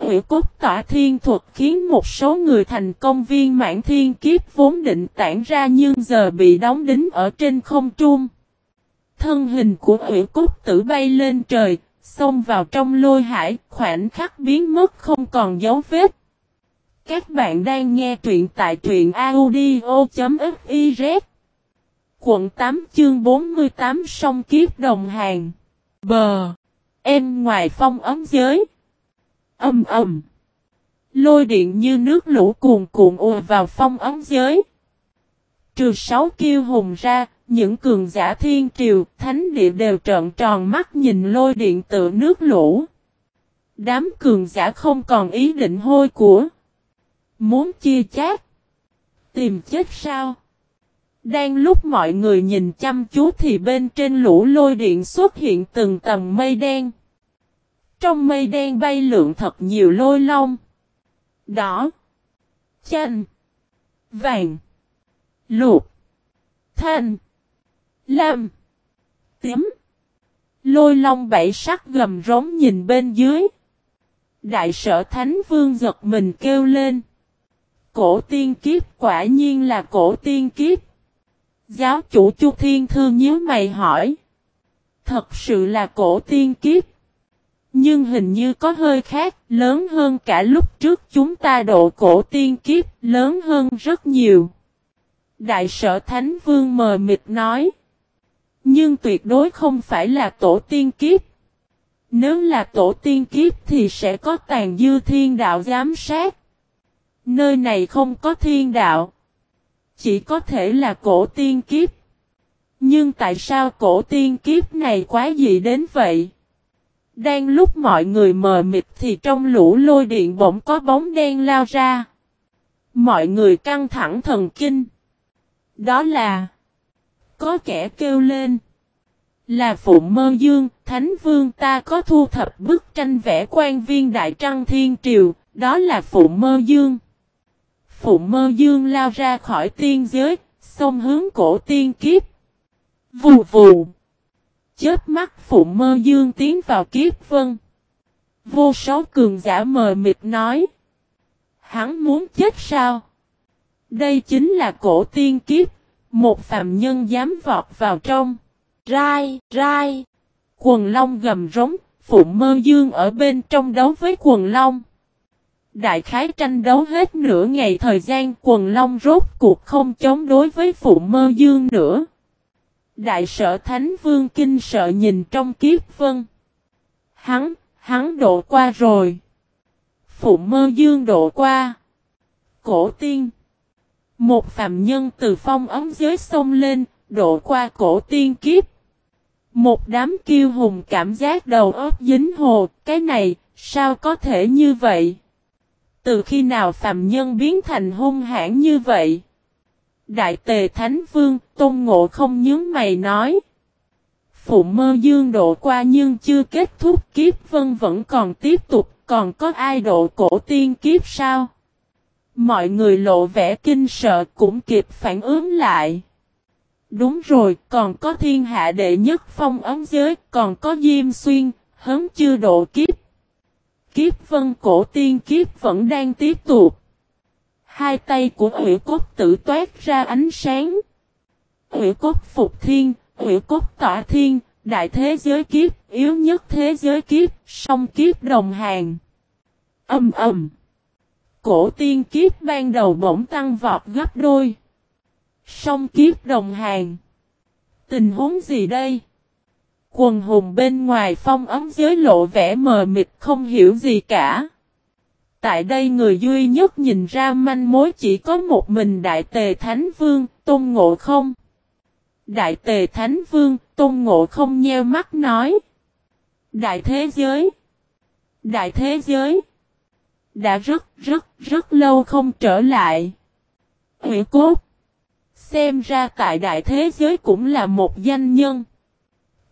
Hủy cốt tỏa thiên thuật khiến một số người thành công viên mãn thiên kiếp vốn định tản ra nhưng giờ bị đóng đính ở trên không trung. Thân hình của hủy cốt tử bay lên trời, xông vào trong lôi hải, khoảnh khắc biến mất không còn dấu vết. Các bạn đang nghe truyện tại truyện audio.fiz Quận 8 chương 48 sông kiếp đồng hàng Bờ Em ngoài phong ấm giới Âm ầm. Lôi điện như nước lũ cuồn cuộn ùa vào phong ấm giới. Trừ sáu kiêu hùng ra, những cường giả thiên triều, thánh địa đều trợn tròn mắt nhìn lôi điện tự nước lũ. Đám cường giả không còn ý định hôi của. Muốn chia chát. Tìm chết sao? Đang lúc mọi người nhìn chăm chú thì bên trên lũ lôi điện xuất hiện từng tầng mây đen. Trong mây đen bay lượng thật nhiều lôi long. Đỏ. Chanh. Vàng. Lục. Thanh. Lam. Tím. Lôi long bảy sắc gầm rống nhìn bên dưới. Đại sở Thánh Vương giật mình kêu lên. Cổ tiên kiếp quả nhiên là cổ tiên kiếp. Giáo chủ Chu Thiên Thư nhớ mày hỏi. Thật sự là cổ tiên kiếp. Nhưng hình như có hơi khác, lớn hơn cả lúc trước chúng ta độ cổ tiên kiếp, lớn hơn rất nhiều. Đại sở Thánh Vương mờ mịt nói. Nhưng tuyệt đối không phải là tổ tiên kiếp. Nếu là tổ tiên kiếp thì sẽ có tàn dư thiên đạo giám sát. Nơi này không có thiên đạo. Chỉ có thể là cổ tiên kiếp. Nhưng tại sao cổ tiên kiếp này quá dị đến vậy? Đang lúc mọi người mờ mịt thì trong lũ lôi điện bỗng có bóng đen lao ra. Mọi người căng thẳng thần kinh. Đó là Có kẻ kêu lên Là Phụ Mơ Dương, Thánh Vương ta có thu thập bức tranh vẽ quan viên Đại Trăng Thiên Triều, đó là Phụ Mơ Dương. Phụ Mơ Dương lao ra khỏi tiên giới, xông hướng cổ tiên kiếp. Vù vù. Chết mắt Phụ Mơ Dương tiến vào kiếp vân. Vô số cường giả mờ mịt nói. Hắn muốn chết sao? Đây chính là cổ tiên kiếp. Một phạm nhân dám vọt vào trong. Rai, rai. Quần long gầm rống. Phụ mơ dương ở bên trong đấu với quần long. Đại khái tranh đấu hết nửa ngày thời gian quần long rốt cuộc không chống đối với phụ mơ dương nữa. Đại sở Thánh Vương kinh sợ nhìn trong kiếp vân. Hắn, hắn độ qua rồi. Phụ mơ dương độ qua. Cổ tiên. Một phạm nhân từ phong ấm giới sông lên, độ qua cổ tiên kiếp. Một đám kiêu hùng cảm giác đầu óc dính hồ, cái này, sao có thể như vậy? Từ khi nào phạm nhân biến thành hung hãn như vậy? Đại tề Thánh Vương, Tôn Ngộ không nhướng mày nói. Phụ mơ dương độ qua nhưng chưa kết thúc kiếp vân vẫn còn tiếp tục, còn có ai độ cổ tiên kiếp sao? Mọi người lộ vẻ kinh sợ cũng kịp phản ứng lại. Đúng rồi, còn có thiên hạ đệ nhất phong ấm giới, còn có Diêm Xuyên, hấn chưa độ kiếp. Kiếp vân cổ tiên kiếp vẫn đang tiếp tục. Hai tay của ủy cốt tử toát ra ánh sáng. Ủy cốt phục thiên, ủy cốt tỏa thiên, đại thế giới kiếp, yếu nhất thế giới kiếp, song kiếp đồng hàng. Âm ầm. Cổ tiên kiếp ban đầu bỗng tăng vọt gấp đôi. Song kiếp đồng hàng. Tình huống gì đây? Quần hùng bên ngoài phong ấm giới lộ vẻ mờ mịt không hiểu gì cả. Tại đây người duy nhất nhìn ra manh mối chỉ có một mình Đại Tề Thánh Vương, Tôn Ngộ không. Đại Tề Thánh Vương, Tôn Ngộ không nheo mắt nói. Đại thế giới. Đại thế giới. Đã rất rất rất lâu không trở lại. Hủy cốt. Xem ra tại đại thế giới cũng là một danh nhân.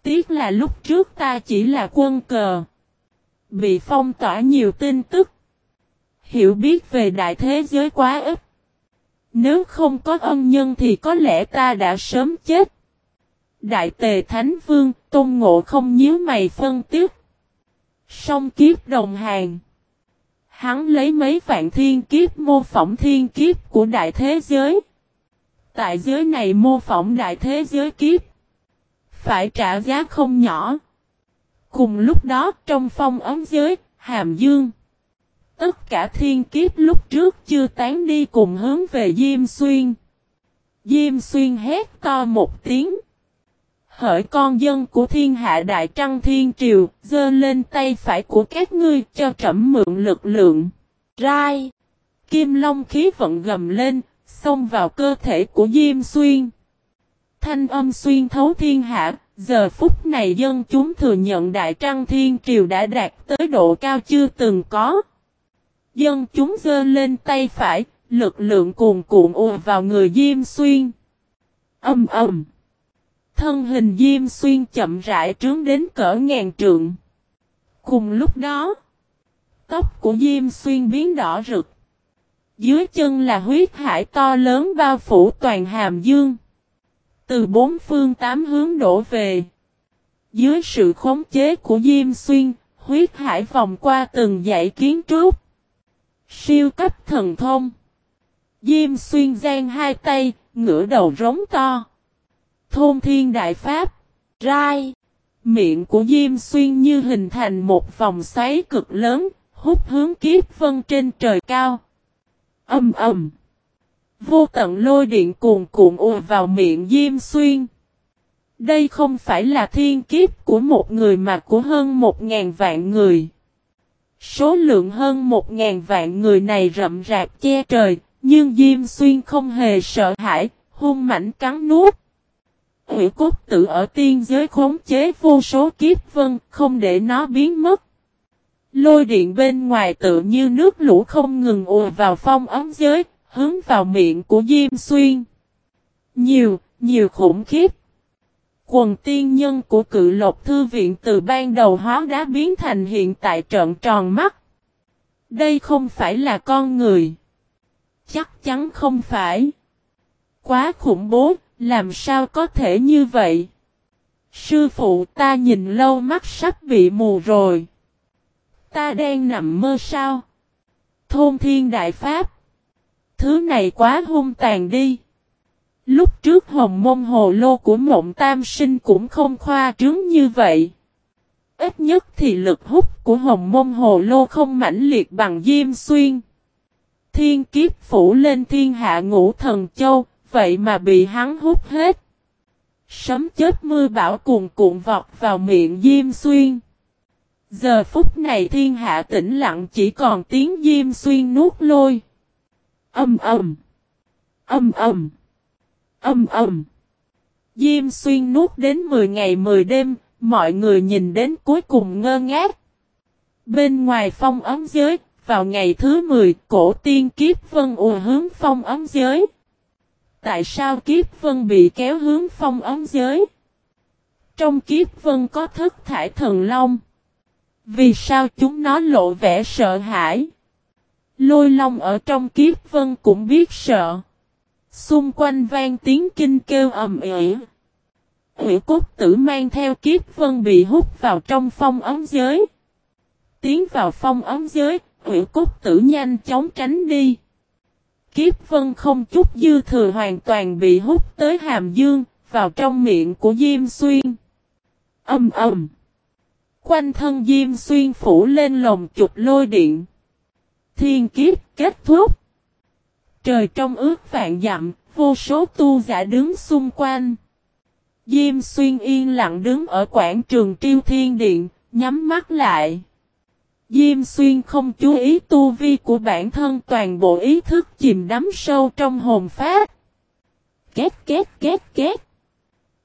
Tiếc là lúc trước ta chỉ là quân cờ. Bị phong tỏa nhiều tin tức. Hiểu biết về đại thế giới quá ít. Nếu không có ân nhân thì có lẽ ta đã sớm chết. Đại tề Thánh Vương, Tôn Ngộ không nhíu mày phân tiếp. Song kiếp đồng hàng. Hắn lấy mấy vạn thiên kiếp mô phỏng thiên kiếp của đại thế giới. Tại giới này mô phỏng đại thế giới kiếp. Phải trả giá không nhỏ. Cùng lúc đó trong phong ấm giới, hàm dương. Tất cả thiên kiếp lúc trước chưa tán đi cùng hướng về Diêm Xuyên. Diêm Xuyên hét to một tiếng. Hỡi con dân của thiên hạ đại trăng thiên triều, dơ lên tay phải của các ngươi cho trẩm mượn lực lượng. Rai! Kim Long khí vận gầm lên, xông vào cơ thể của Diêm Xuyên. Thanh âm xuyên thấu thiên hạ, giờ phút này dân chúng thừa nhận đại trăng thiên triều đã đạt tới độ cao chưa từng có. Dân chúng dơ lên tay phải, lực lượng cuồn cuộn ùa vào người Diêm Xuyên. Âm ầm. Thân hình Diêm Xuyên chậm rãi trướng đến cỡ ngàn trượng. Cùng lúc đó, tóc của Diêm Xuyên biến đỏ rực. Dưới chân là huyết hải to lớn bao phủ toàn hàm dương. Từ bốn phương tám hướng đổ về. Dưới sự khống chế của Diêm Xuyên, huyết hải vòng qua từng dãy kiến trúc. Siêu cấp thần thông. Diêm Xuyên giang hai tay, ngửa đầu rống to. Thôn thiên đại pháp. Rai. Miệng của Diêm Xuyên như hình thành một vòng xoáy cực lớn, hút hướng kiếp vân trên trời cao. Âm ầm. Vô tận lôi điện cuồn cuộn ùa vào miệng Diêm Xuyên. Đây không phải là thiên kiếp của một người mà của hơn một ngàn vạn người. Số lượng hơn một ngàn vạn người này rậm rạp che trời, nhưng Diêm Xuyên không hề sợ hãi, hung mảnh cắn nuốt. Hủy cốt tự ở tiên giới khống chế vô số kiếp vân, không để nó biến mất. Lôi điện bên ngoài tự như nước lũ không ngừng ùa vào phong ấm giới, hướng vào miệng của Diêm Xuyên. Nhiều, nhiều khủng khiếp. Quần tiên nhân của cự lộc thư viện từ ban đầu hóa đá biến thành hiện tại trợn tròn mắt. Đây không phải là con người. Chắc chắn không phải. Quá khủng bố, làm sao có thể như vậy? Sư phụ ta nhìn lâu mắt sắp bị mù rồi. Ta đang nằm mơ sao? Thôn thiên đại pháp. Thứ này quá hung tàn đi. Lúc trước hồng mông hồ lô của mộng tam sinh cũng không khoa trướng như vậy. Ít nhất thì lực hút của hồng mông hồ lô không mãnh liệt bằng diêm xuyên. Thiên kiếp phủ lên thiên hạ ngũ thần châu, vậy mà bị hắn hút hết. Sấm chết mưa bão cuồn cuộn vọt vào miệng diêm xuyên. Giờ phút này thiên hạ tĩnh lặng chỉ còn tiếng diêm xuyên nuốt lôi. Âm ầm. Âm ầm. Âm ầm. Diêm xuyên nuốt đến 10 ngày 10 đêm, mọi người nhìn đến cuối cùng ngơ ngác. Bên ngoài phong ấm giới, vào ngày thứ 10, cổ tiên kiếp vân ùa hướng phong ấm giới. Tại sao kiếp vân bị kéo hướng phong ấm giới? Trong kiếp vân có thức thải thần long. Vì sao chúng nó lộ vẻ sợ hãi? Lôi long ở trong kiếp vân cũng biết sợ. Xung quanh vang tiếng kinh kêu ầm ĩ. Hủy cốt tử mang theo kiếp vân bị hút vào trong phong ấm giới. Tiến vào phong ấm giới, hủy cốt tử nhanh chóng tránh đi. Kiếp vân không chút dư thừa hoàn toàn bị hút tới hàm dương, vào trong miệng của Diêm Xuyên. Âm ầm. Quanh thân Diêm Xuyên phủ lên lồng chụp lôi điện. Thiên kiếp kết thúc. Trời trong ướt vạn dặm, vô số tu giả đứng xung quanh. Diêm xuyên yên lặng đứng ở quảng trường triêu thiên điện, nhắm mắt lại. Diêm xuyên không chú ý tu vi của bản thân toàn bộ ý thức chìm đắm sâu trong hồn phát. Két két két két.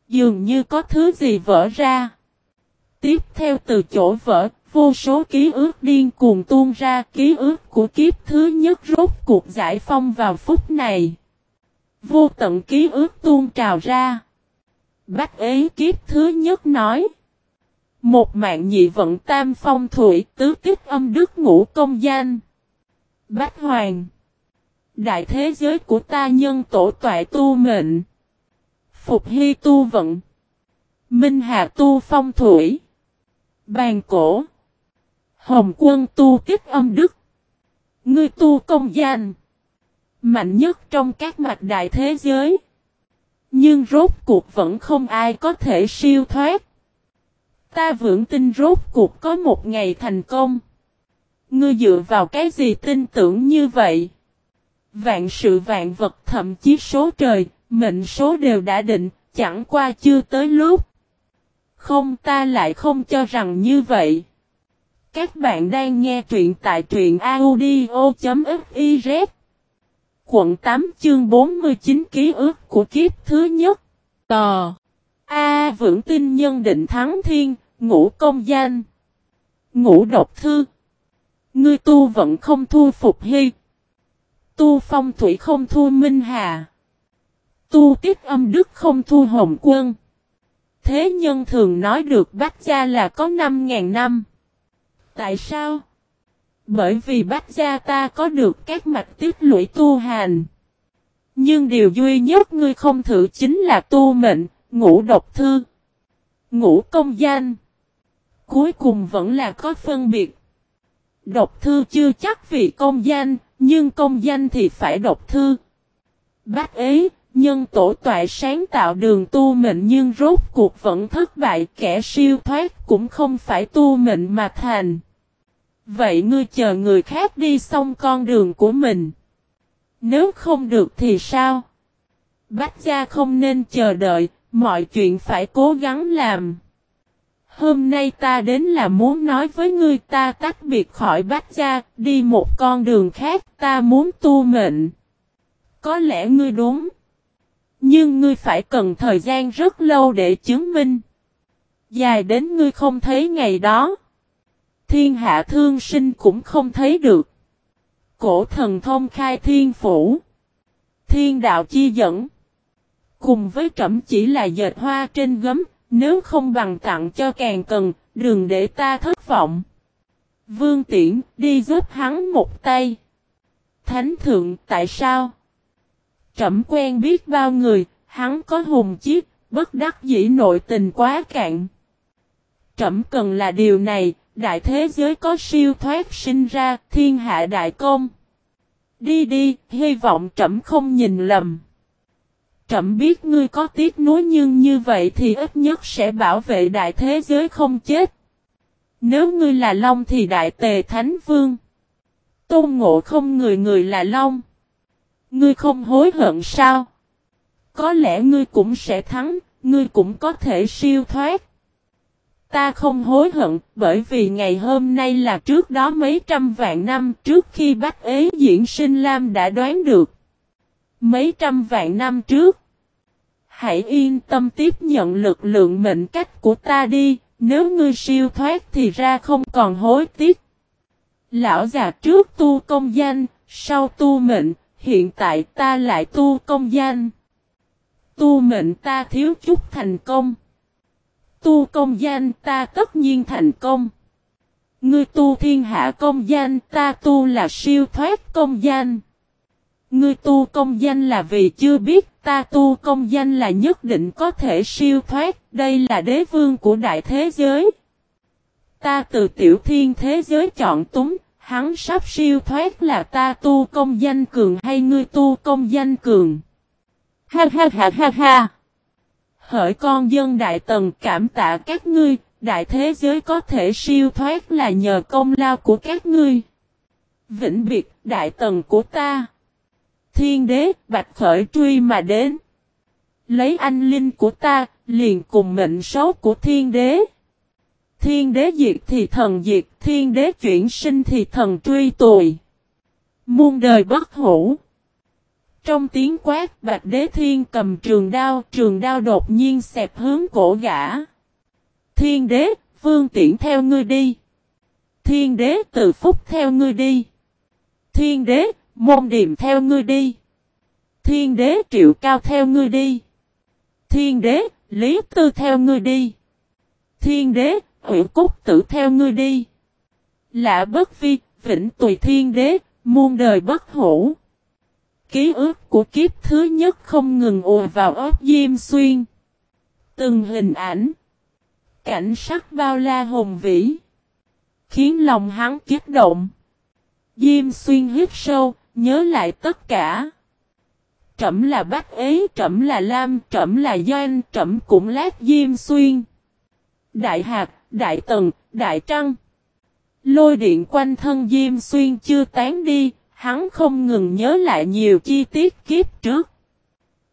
Dường như có thứ gì vỡ ra. Tiếp theo từ chỗ vỡ, Vô số ký ức điên cuồng tuôn ra, ký ức của kiếp thứ nhất rốt cuộc giải phong vào phút này. Vô tận ký ức tuôn trào ra. Bách ấy kiếp thứ nhất nói. Một mạng nhị vận tam phong thủy, tứ kích âm đức ngũ công danh. Bách hoàng. Đại thế giới của ta nhân tổ tọa tu mệnh. Phục hy tu vận. Minh hạ tu phong thủy. Bàn cổ. Hồng quân tu kích âm đức. Ngươi tu công danh. Mạnh nhất trong các mặt đại thế giới. Nhưng rốt cuộc vẫn không ai có thể siêu thoát. Ta vững tin rốt cuộc có một ngày thành công. Ngươi dựa vào cái gì tin tưởng như vậy? Vạn sự vạn vật thậm chí số trời, mệnh số đều đã định, chẳng qua chưa tới lúc. Không ta lại không cho rằng như vậy. Các bạn đang nghe truyện tại truyện audio.fiz Quận 8 chương 49 ký ức của kiếp thứ nhất. Tò. A vững tin nhân định thắng thiên, ngũ công danh. Ngũ độc thư. Ngươi tu vẫn không thu phục hy. Tu phong thủy không thu minh hà. Tu tiết âm đức không thu hồng quân. Thế nhân thường nói được Bách Gia là có 5.000 năm. Tại sao? Bởi vì Bách Gia ta có được các mạch tiết lũy tu hành. Nhưng điều duy nhất ngươi không thử chính là tu mệnh, ngũ độc thư, ngũ công danh. Cuối cùng vẫn là có phân biệt. Độc thư chưa chắc vì công danh, nhưng công danh thì phải độc thư. Bác ấy, nhân tổ tọa sáng tạo đường tu mệnh nhưng rốt cuộc vẫn thất bại kẻ siêu thoát cũng không phải tu mệnh mà thành. Vậy ngươi chờ người khác đi xong con đường của mình. Nếu không được thì sao? Bách gia không nên chờ đợi, mọi chuyện phải cố gắng làm. Hôm nay ta đến là muốn nói với ngươi ta tách biệt khỏi bách gia, đi một con đường khác, ta muốn tu mệnh. Có lẽ ngươi đúng. Nhưng ngươi phải cần thời gian rất lâu để chứng minh. Dài đến ngươi không thấy ngày đó. Thiên hạ thương sinh cũng không thấy được. Cổ thần thông khai thiên phủ. Thiên đạo chi dẫn. Cùng với trẩm chỉ là dệt hoa trên gấm, nếu không bằng tặng cho càng cần, đừng để ta thất vọng. Vương Tiễn đi giúp hắn một tay. Thánh thượng tại sao? Trẩm quen biết bao người, hắn có hùng chiếc, bất đắc dĩ nội tình quá cạn. Trẩm cần là điều này, đại thế giới có siêu thoát sinh ra, thiên hạ đại công. Đi đi, hy vọng trẩm không nhìn lầm. Trẩm biết ngươi có tiếc nuối nhưng như vậy thì ít nhất sẽ bảo vệ đại thế giới không chết. Nếu ngươi là Long thì đại tề Thánh Vương. Tôn ngộ không người người là Long. Ngươi không hối hận sao? Có lẽ ngươi cũng sẽ thắng, ngươi cũng có thể siêu thoát. Ta không hối hận, bởi vì ngày hôm nay là trước đó mấy trăm vạn năm trước khi Bách Ế diễn sinh Lam đã đoán được. Mấy trăm vạn năm trước. Hãy yên tâm tiếp nhận lực lượng mệnh cách của ta đi, nếu ngươi siêu thoát thì ra không còn hối tiếc. Lão già trước tu công danh, sau tu mệnh, hiện tại ta lại tu công danh. Tu mệnh ta thiếu chút thành công. Tu công danh ta tất nhiên thành công. Ngươi tu thiên hạ công danh, ta tu là siêu thoát công danh. Ngươi tu công danh là vì chưa biết, ta tu công danh là nhất định có thể siêu thoát. Đây là đế vương của đại thế giới. Ta từ tiểu thiên thế giới chọn túng. Hắn sắp siêu thoát là ta tu công danh cường hay ngươi tu công danh cường. Ha ha ha ha ha. Hỡi con dân đại tần cảm tạ các ngươi, đại thế giới có thể siêu thoát là nhờ công lao của các ngươi. Vĩnh biệt đại tần của ta. Thiên đế bạch khởi truy mà đến. Lấy anh linh của ta, liền cùng mệnh số của thiên đế. Thiên đế diệt thì thần diệt, thiên đế chuyển sinh thì thần truy tùy. Muôn đời bất hủ. Trong tiếng quát bạch đế thiên cầm trường đao, trường đao đột nhiên xẹp hướng cổ gã. Thiên đế, vương tiễn theo ngươi đi. Thiên đế từ phúc theo ngươi đi. Thiên đế, môn điềm theo ngươi đi. Thiên đế triệu cao theo ngươi đi. Thiên đế, lý tư theo ngươi đi. Thiên đế, huyện cúc tử theo ngươi đi. Lạ bất vi, vĩnh tùy thiên đế, muôn đời bất hủ. Ký ức của kiếp thứ nhất không ngừng ùa vào ớt Diêm Xuyên. Từng hình ảnh. Cảnh sắc bao la hùng vĩ. Khiến lòng hắn kiếp động. Diêm Xuyên hít sâu, nhớ lại tất cả. Trẩm là Bách Ế, Trẩm là Lam, Trẩm là Doanh, Trẩm cũng lát Diêm Xuyên. Đại hạt Đại Tần, Đại Trăng. Lôi điện quanh thân Diêm Xuyên chưa tán đi, Hắn không ngừng nhớ lại nhiều chi tiết kiếp trước.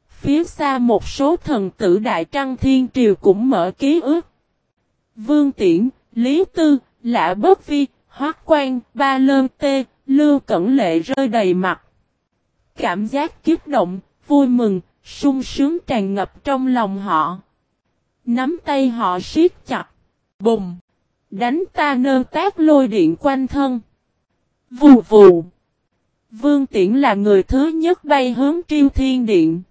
Phía xa một số thần tử Đại Trăng Thiên Triều cũng mở ký ức. Vương Tiễn, Lý Tư, Lạ bớt Vi, Hoác Quan, Ba Lơn Tê, Lưu Cẩn Lệ rơi đầy mặt. Cảm giác kiếp động, vui mừng, sung sướng tràn ngập trong lòng họ. Nắm tay họ siết chặt. Bùng! Đánh ta nơ tác lôi điện quanh thân. Vù vù! Vương Tiễn là người thứ nhất bay hướng triêu thiên điện.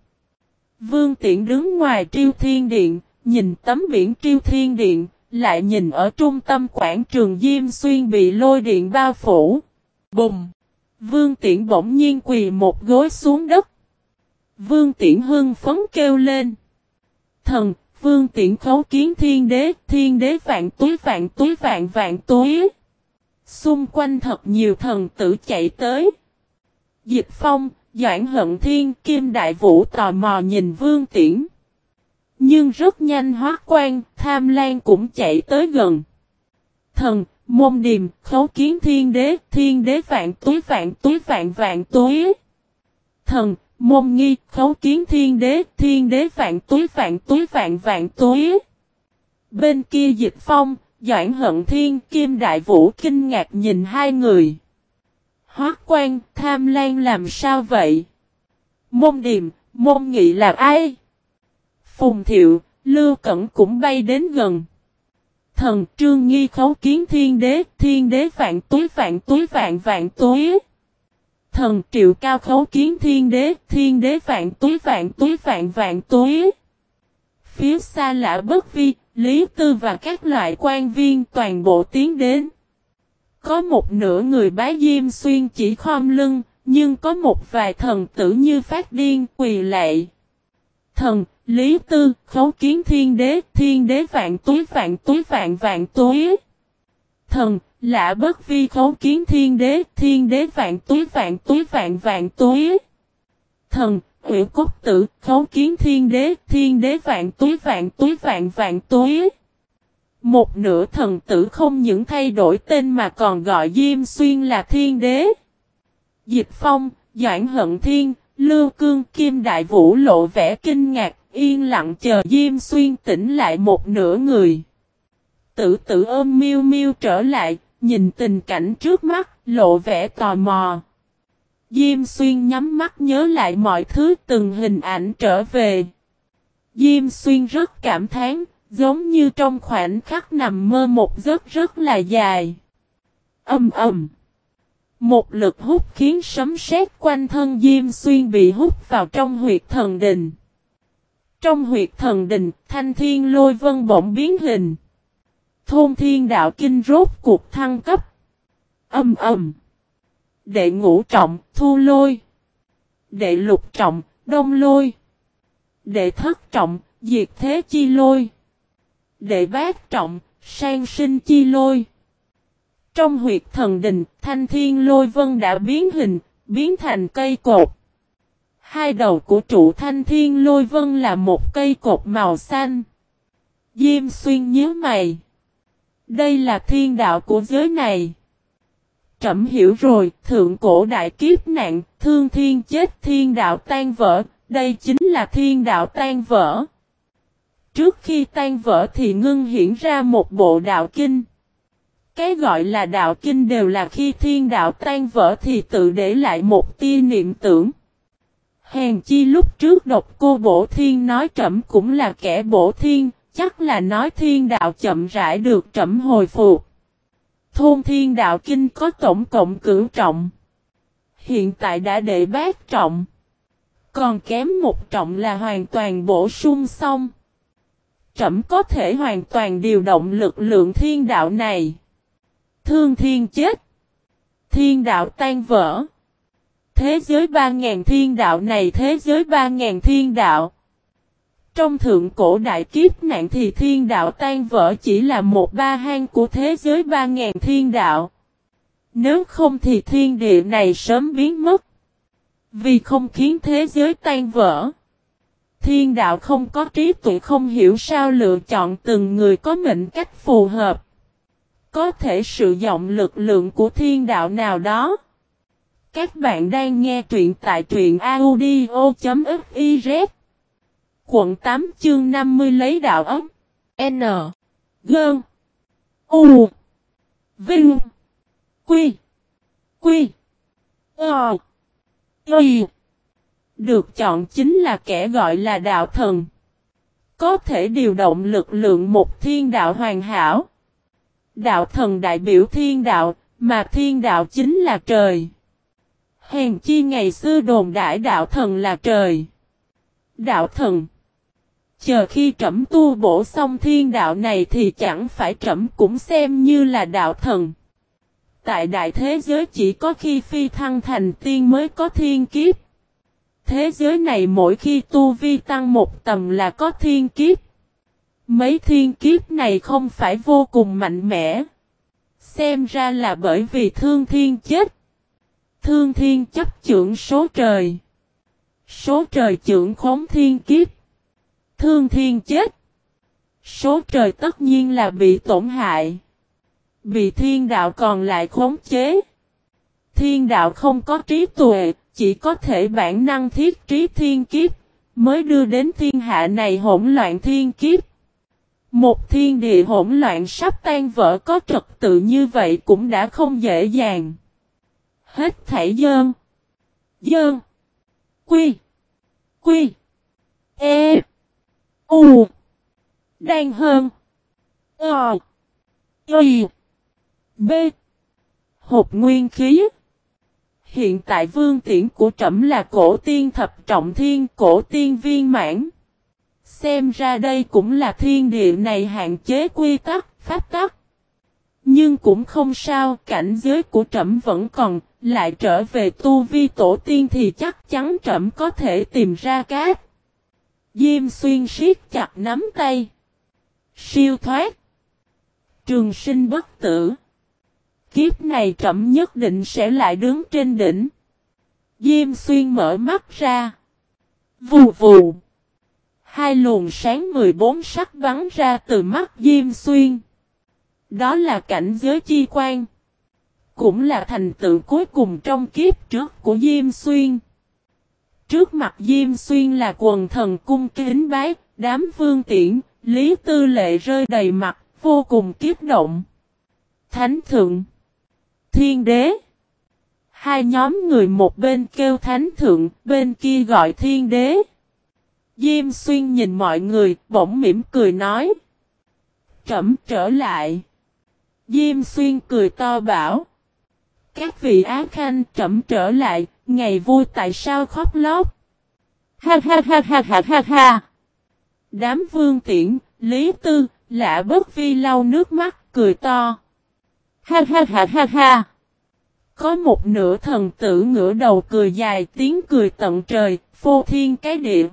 Vương Tiễn đứng ngoài triêu thiên điện, nhìn tấm biển triêu thiên điện, lại nhìn ở trung tâm quảng trường Diêm Xuyên bị lôi điện bao phủ. Bùng! Vương Tiễn bỗng nhiên quỳ một gối xuống đất. Vương Tiễn hưng phấn kêu lên. Thần, Vương Tiễn khấu kiến thiên đế, thiên đế vạn túi vạn túi vạn vạn túi. Xung quanh thật nhiều thần tử chạy tới. Dịch phong, Doãn hận thiên, kim đại vũ tò mò nhìn Vương Tiễn. Nhưng rất nhanh hóa quan, tham lan cũng chạy tới gần. Thần, môn điềm, khấu kiến thiên đế, thiên đế vạn túi vạn túi vạn vạn túi. Thần, môn nghi, khấu kiến thiên đế, thiên đế vạn túi vạn túi vạn vạn túi. Bên kia dịch phong, Doãn hận thiên, kim đại vũ kinh ngạc nhìn hai người. Hóa quan, tham lan làm sao vậy? Môn điềm, môn nghị là ai? Phùng thiệu, Lưu Cẩn cũng bay đến gần. Thần trương nghi khấu kiến thiên đế, thiên đế vạn túi vạn túi vạn vạn túi. Thần triệu cao khấu kiến thiên đế, thiên đế vạn túi vạn túi vạn vạn túi. Phía xa lạ bất vi, Lý Tư và các loại quan viên toàn bộ tiến đến. Có một nửa người bái Diêm Xuyên chỉ khom lưng, nhưng có một vài thần tử như phát điên quỳ lạy Thần, Lý Tư, khấu kiến thiên đế, thiên đế vạn túi vạn túi vạn vạn túi. Thần, lạ bất vi khấu kiến thiên đế, thiên đế vạn túi vạn túi vạn vạn túi. Thần, huyện cốt tử, khấu kiến thiên đế, thiên đế vạn túi vạn túi vạn vạn túi. Một nửa thần tử không những thay đổi tên mà còn gọi Diêm Xuyên là thiên đế. Dịch Phong, Doãn Hận Thiên, Lưu Cương Kim Đại Vũ lộ vẻ kinh ngạc, yên lặng chờ Diêm Xuyên tỉnh lại một nửa người. Tử tử ôm miêu miêu trở lại, nhìn tình cảnh trước mắt, lộ vẻ tò mò. Diêm Xuyên nhắm mắt nhớ lại mọi thứ từng hình ảnh trở về. Diêm Xuyên rất cảm thán, Giống như trong khoảnh khắc nằm mơ một giấc rất là dài. Âm ầm. Một lực hút khiến sấm sét quanh thân Diêm Xuyên bị hút vào trong huyệt thần đình. Trong huyệt thần đình, thanh thiên lôi vân bỗng biến hình. Thôn thiên đạo kinh rốt cuộc thăng cấp. Âm ầm. Đệ ngũ trọng, thu lôi. Đệ lục trọng, đông lôi. Đệ thất trọng, diệt thế chi lôi. Đệ bát trọng, sang sinh chi lôi. Trong huyệt thần đình, thanh thiên lôi vân đã biến hình, biến thành cây cột. Hai đầu của trụ thanh thiên lôi vân là một cây cột màu xanh. Diêm xuyên nhớ mày. Đây là thiên đạo của giới này. Trẩm hiểu rồi, thượng cổ đại kiếp nạn, thương thiên chết thiên đạo tan vỡ, đây chính là thiên đạo tan vỡ. Trước khi tan vỡ thì ngưng hiển ra một bộ đạo kinh. Cái gọi là đạo kinh đều là khi thiên đạo tan vỡ thì tự để lại một tia niệm tưởng. Hèn chi lúc trước độc cô bổ thiên nói trẫm cũng là kẻ bổ thiên, chắc là nói thiên đạo chậm rãi được trẫm hồi phục. Thôn thiên đạo kinh có tổng cộng cửu trọng. Hiện tại đã đệ bát trọng. Còn kém một trọng là hoàn toàn bổ sung xong trẫm có thể hoàn toàn điều động lực lượng thiên đạo này. Thương thiên chết. Thiên đạo tan vỡ. Thế giới ba ngàn thiên đạo này thế giới ba ngàn thiên đạo. Trong thượng cổ đại kiếp, nạn thì thiên đạo tan vỡ chỉ là một ba hang của thế giới ba ngàn thiên đạo. Nếu không thì thiên địa này sớm biến mất. Vì không khiến thế giới tan vỡ. Thiên đạo không có trí tuệ, không hiểu sao lựa chọn từng người có mệnh cách phù hợp. Có thể sử dụng lực lượng của thiên đạo nào đó. Các bạn đang nghe truyện tại truyện audio.fif Quận 8 chương 50 lấy đạo ấm N Gơn U Vinh Quy Quy Ờ Y được chọn chính là kẻ gọi là đạo thần. Có thể điều động lực lượng một thiên đạo hoàn hảo. Đạo thần đại biểu thiên đạo, mà thiên đạo chính là trời. Hèn chi ngày xưa đồn đại đạo thần là trời. Đạo thần. Chờ khi trẫm tu bổ xong thiên đạo này thì chẳng phải trẫm cũng xem như là đạo thần. Tại đại thế giới chỉ có khi phi thăng thành tiên mới có thiên kiếp. Thế giới này mỗi khi tu vi tăng một tầng là có thiên kiếp. Mấy thiên kiếp này không phải vô cùng mạnh mẽ. Xem ra là bởi vì thương thiên chết. Thương thiên chấp trưởng số trời. Số trời trưởng khống thiên kiếp. Thương thiên chết. Số trời tất nhiên là bị tổn hại. Bị thiên đạo còn lại khống chế. Thiên đạo không có trí tuệ, chỉ có thể bản năng thiết trí thiên kiếp, mới đưa đến thiên hạ này hỗn loạn thiên kiếp. Một thiên địa hỗn loạn sắp tan vỡ có trật tự như vậy cũng đã không dễ dàng. Hết thảy dơn. Dơn. Quy. Quy. E. U. Đang hơn. Ờ. Y. B. Hộp nguyên khí. Hiện tại vương tiễn của trẫm là cổ tiên thập trọng thiên cổ tiên viên mãn. Xem ra đây cũng là thiên địa này hạn chế quy tắc, pháp tắc. Nhưng cũng không sao, cảnh giới của trẫm vẫn còn, lại trở về tu vi tổ tiên thì chắc chắn trẫm có thể tìm ra cát. Diêm xuyên siết chặt nắm tay. Siêu thoát. Trường sinh bất tử. Kiếp này trẫm nhất định sẽ lại đứng trên đỉnh. Diêm xuyên mở mắt ra. Vù vù. Hai luồng sáng 14 sắc bắn ra từ mắt Diêm Xuyên. Đó là cảnh giới chi quan. Cũng là thành tựu cuối cùng trong kiếp trước của Diêm Xuyên. Trước mặt Diêm Xuyên là quần thần cung kính bái, đám vương tiễn, Lý Tư Lệ rơi đầy mặt, vô cùng kiếp động. Thánh Thượng Thiên Đế Hai nhóm người một bên kêu Thánh Thượng, bên kia gọi Thiên Đế. Diêm xuyên nhìn mọi người, bỗng mỉm cười nói. Trẩm trở lại. Diêm xuyên cười to bảo. Các vị á khanh trẩm trở lại, ngày vui tại sao khóc lóc. Ha ha ha ha ha ha ha. Đám vương tiễn, lý tư, lạ bất vi lau nước mắt, cười to. Ha ha ha ha ha. Có một nửa thần tử ngửa đầu cười dài tiếng cười tận trời, phô thiên cái địa.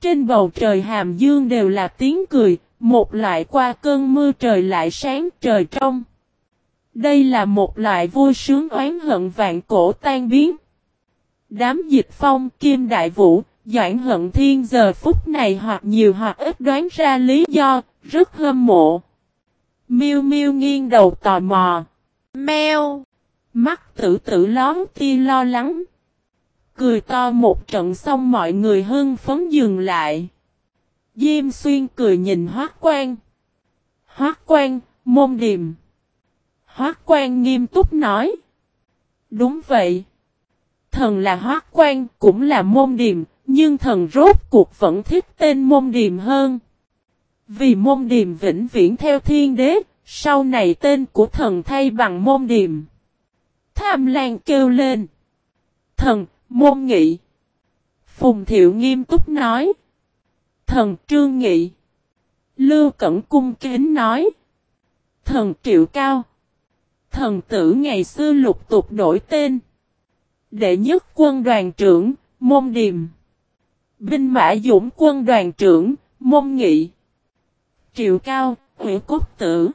Trên bầu trời hàm dương đều là tiếng cười, một loại qua cơn mưa trời lại sáng trời trong. Đây là một loại vui sướng oán hận vạn cổ tan biến. Đám dịch phong kim đại vũ, doãn hận thiên giờ phút này hoặc nhiều hoặc ít đoán ra lý do, rất hâm mộ. Miêu miêu nghiêng đầu tò mò. Mèo. Mắt tử tử lón ti lo lắng. Cười to một trận xong mọi người hưng phấn dừng lại. Diêm xuyên cười nhìn hoác quan. Hoác quan, môn điềm. Hoác quan nghiêm túc nói. Đúng vậy. Thần là hoác quan, cũng là môn điềm, nhưng thần rốt cuộc vẫn thích tên môn điềm hơn. Vì môn điềm vĩnh viễn theo thiên đế, sau này tên của thần thay bằng môn điềm. Tham lan kêu lên. Thần, Môn nghị. Phùng Thiệu nghiêm túc nói. Thần Trương Nghị. Lưu Cẩn cung kính nói. Thần Triệu Cao. Thần tử ngày xưa lục tục đổi tên. Đệ nhất quân đoàn trưởng, môn điềm. Binh mã dũng quân đoàn trưởng, môn nghị. Triệu Cao, huyện cốt tử.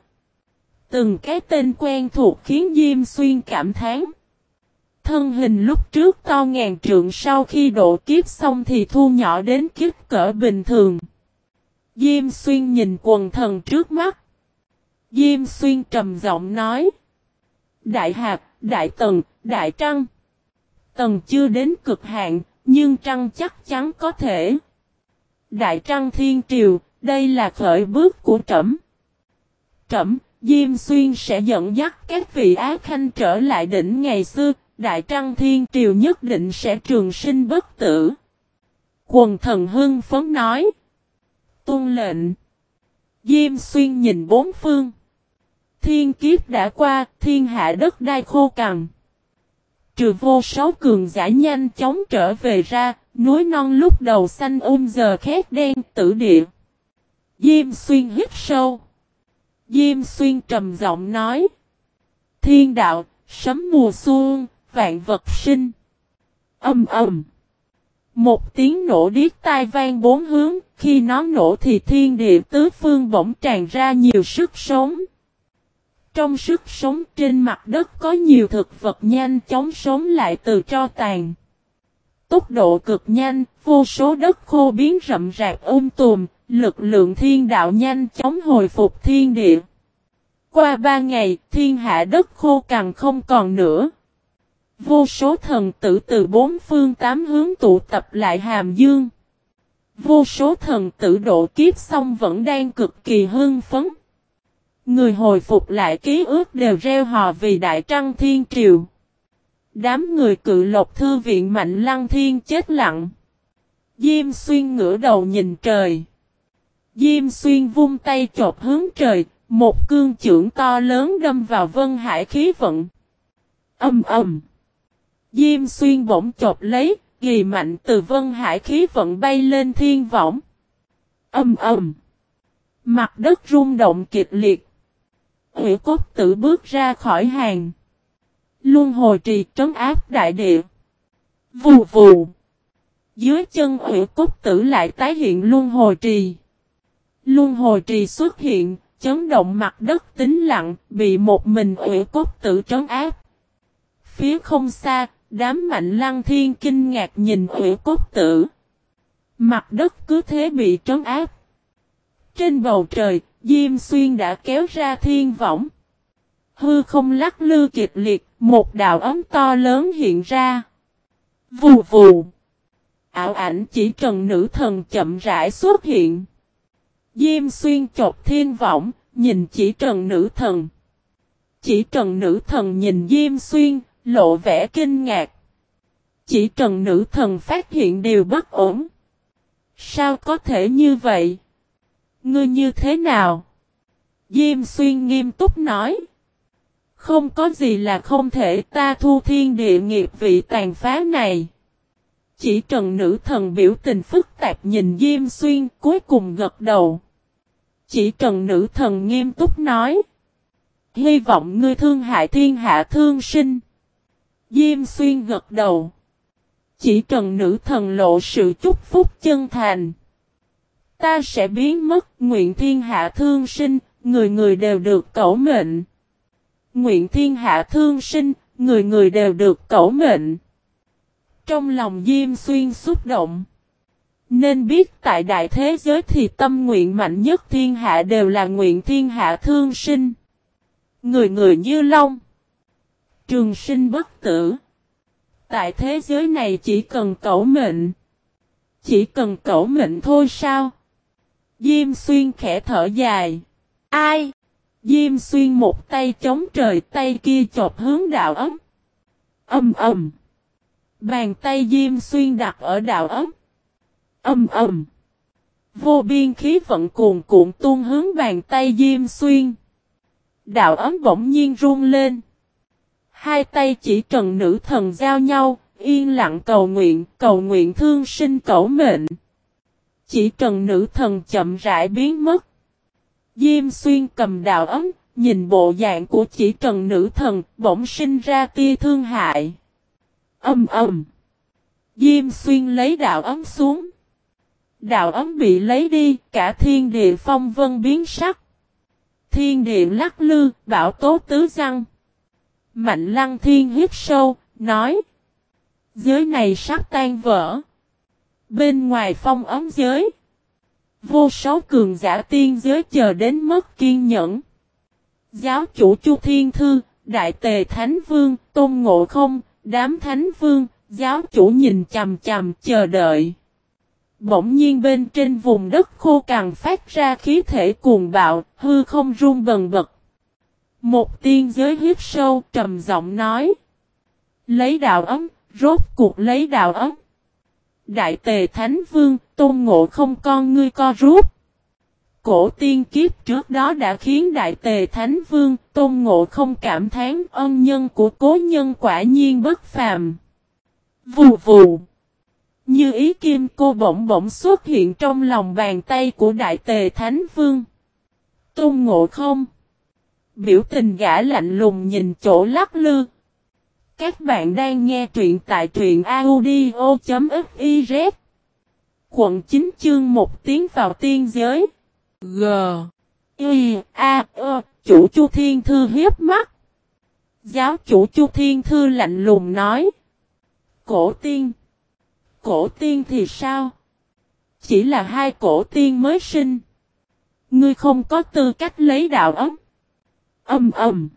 Từng cái tên quen thuộc khiến Diêm Xuyên cảm thán. Thân hình lúc trước to ngàn trượng sau khi độ kiếp xong thì thu nhỏ đến kiếp cỡ bình thường. Diêm xuyên nhìn quần thần trước mắt. Diêm xuyên trầm giọng nói. Đại hạp, đại tần, đại trăng. Tần chưa đến cực hạn, nhưng trăng chắc chắn có thể. Đại trăng thiên triều, đây là khởi bước của trẫm. Trẫm, Diêm Xuyên sẽ dẫn dắt các vị á khanh trở lại đỉnh ngày xưa, Đại Trăng Thiên Triều nhất định sẽ trường sinh bất tử. Quần thần hưng phấn nói. Tôn lệnh. Diêm xuyên nhìn bốn phương. Thiên kiếp đã qua, thiên hạ đất đai khô cằn. Trừ vô số cường giả nhanh chóng trở về ra, núi non lúc đầu xanh um giờ khét đen tử địa. Diêm xuyên hít sâu. Diêm xuyên trầm giọng nói. Thiên đạo, sấm mùa xuân, vạn vật sinh. Âm ầm. Một tiếng nổ điếc tai vang bốn hướng, khi nó nổ thì thiên địa tứ phương bỗng tràn ra nhiều sức sống. Trong sức sống trên mặt đất có nhiều thực vật nhanh chóng sống lại từ cho tàn. Tốc độ cực nhanh, vô số đất khô biến rậm rạp ôm tùm, lực lượng thiên đạo nhanh chóng hồi phục thiên địa. Qua ba ngày, thiên hạ đất khô càng không còn nữa. Vô số thần tử từ bốn phương tám hướng tụ tập lại hàm dương. Vô số thần tử độ kiếp xong vẫn đang cực kỳ hưng phấn. Người hồi phục lại ký ức đều reo hò vì đại trăng thiên triều. Đám người cự lộc thư viện mạnh lăng thiên chết lặng. Diêm xuyên ngửa đầu nhìn trời. Diêm xuyên vung tay chộp hướng trời, một cương trưởng to lớn đâm vào vân hải khí vận. Âm ầm. Diêm xuyên bỗng chộp lấy, ghi mạnh từ vân hải khí vận bay lên thiên võng. Âm ầm. Mặt đất rung động kịch liệt. Hủy cốt tử bước ra khỏi hàng. Luân hồi trì trấn áp đại địa. Vù vù. Dưới chân hủy cốt tử lại tái hiện luân hồi trì. Luân hồi trì xuất hiện, chấn động mặt đất tính lặng, bị một mình hủy cốt tử trấn áp. Phía không xa, đám mạnh lăng thiên kinh ngạc nhìn hủy cốt tử. Mặt đất cứ thế bị trấn áp. Trên bầu trời, Diêm Xuyên đã kéo ra thiên võng. Hư không lắc lư kịch liệt, một đạo ấm to lớn hiện ra. Vù vù. Ảo ảnh chỉ trần nữ thần chậm rãi xuất hiện. Diêm xuyên chột thiên võng, nhìn chỉ trần nữ thần. Chỉ trần nữ thần nhìn Diêm xuyên, lộ vẻ kinh ngạc. Chỉ trần nữ thần phát hiện điều bất ổn. Sao có thể như vậy? Ngươi như thế nào? Diêm xuyên nghiêm túc nói. Không có gì là không thể, ta thu thiên địa nghiệp vị tàn phá này. Chỉ trần nữ thần biểu tình phức tạp nhìn Diêm Xuyên, cuối cùng gật đầu. Chỉ trần nữ thần nghiêm túc nói. Hy vọng ngươi thương hại thiên hạ thương sinh. Diêm Xuyên gật đầu. Chỉ trần nữ thần lộ sự chúc phúc chân thành. Ta sẽ biến mất nguyện thiên hạ thương sinh, người người đều được cẩu mệnh. Nguyện thiên hạ thương sinh, người người đều được cẩu mệnh. Trong lòng Diêm Xuyên xúc động. Nên biết tại đại thế giới thì tâm nguyện mạnh nhất thiên hạ đều là nguyện thiên hạ thương sinh. Người người như long. Trường sinh bất tử. Tại thế giới này chỉ cần cẩu mệnh. Chỉ cần cẩu mệnh thôi sao? Diêm xuyên khẽ thở dài. Ai? Diêm xuyên một tay chống trời tay kia chộp hướng đạo ấm. Âm ầm. Bàn tay Diêm xuyên đặt ở đạo ấm. Âm ầm. Vô biên khí vận cuồn cuộn tuôn hướng bàn tay Diêm xuyên. Đạo ấm bỗng nhiên run lên. Hai tay chỉ trần nữ thần giao nhau, yên lặng cầu nguyện, cầu nguyện thương sinh cẩu mệnh. Chỉ trần nữ thần chậm rãi biến mất. Diêm xuyên cầm đạo ấm, nhìn bộ dạng của chỉ trần nữ thần, bỗng sinh ra tia thương hại. Âm ầm. Diêm xuyên lấy đạo ấm xuống. Đạo ấm bị lấy đi, cả thiên địa phong vân biến sắc. Thiên địa lắc lư, bảo tố tứ răng. Mạnh lăng thiên hít sâu, nói. Giới này sắp tan vỡ. Bên ngoài phong ấm giới. Vô số cường giả tiên giới chờ đến mất kiên nhẫn. Giáo chủ Chu Thiên Thư, Đại Tề Thánh Vương, Tôn Ngộ Không, đám Thánh Vương, giáo chủ nhìn chầm chầm chờ đợi. Bỗng nhiên bên trên vùng đất khô càng phát ra khí thể cuồng bạo, hư không run bần bật. Một tiên giới hiếp sâu trầm giọng nói. Lấy đạo ấm, rốt cuộc lấy đạo ấm. Đại tề thánh vương, tôn ngộ không con ngươi co rút. Cổ tiên kiếp trước đó đã khiến đại tề thánh vương, tôn ngộ không cảm thán ân nhân của cố nhân quả nhiên bất phàm. Vù vù. Như ý kim cô bỗng bỗng xuất hiện trong lòng bàn tay của Đại Tề Thánh Vương. Tôn ngộ không? Biểu tình gã lạnh lùng nhìn chỗ lắc lư. Các bạn đang nghe truyện tại truyện audio.fiz. Quận 9 chương một tiếng vào tiên giới. G. Y. A. E. Chủ Chu Thiên Thư hiếp mắt. Giáo chủ Chu Thiên Thư lạnh lùng nói. Cổ tiên. Cổ tiên thì sao? Chỉ là hai cổ tiên mới sinh. Ngươi không có tư cách lấy đạo ấm. Âm ầm.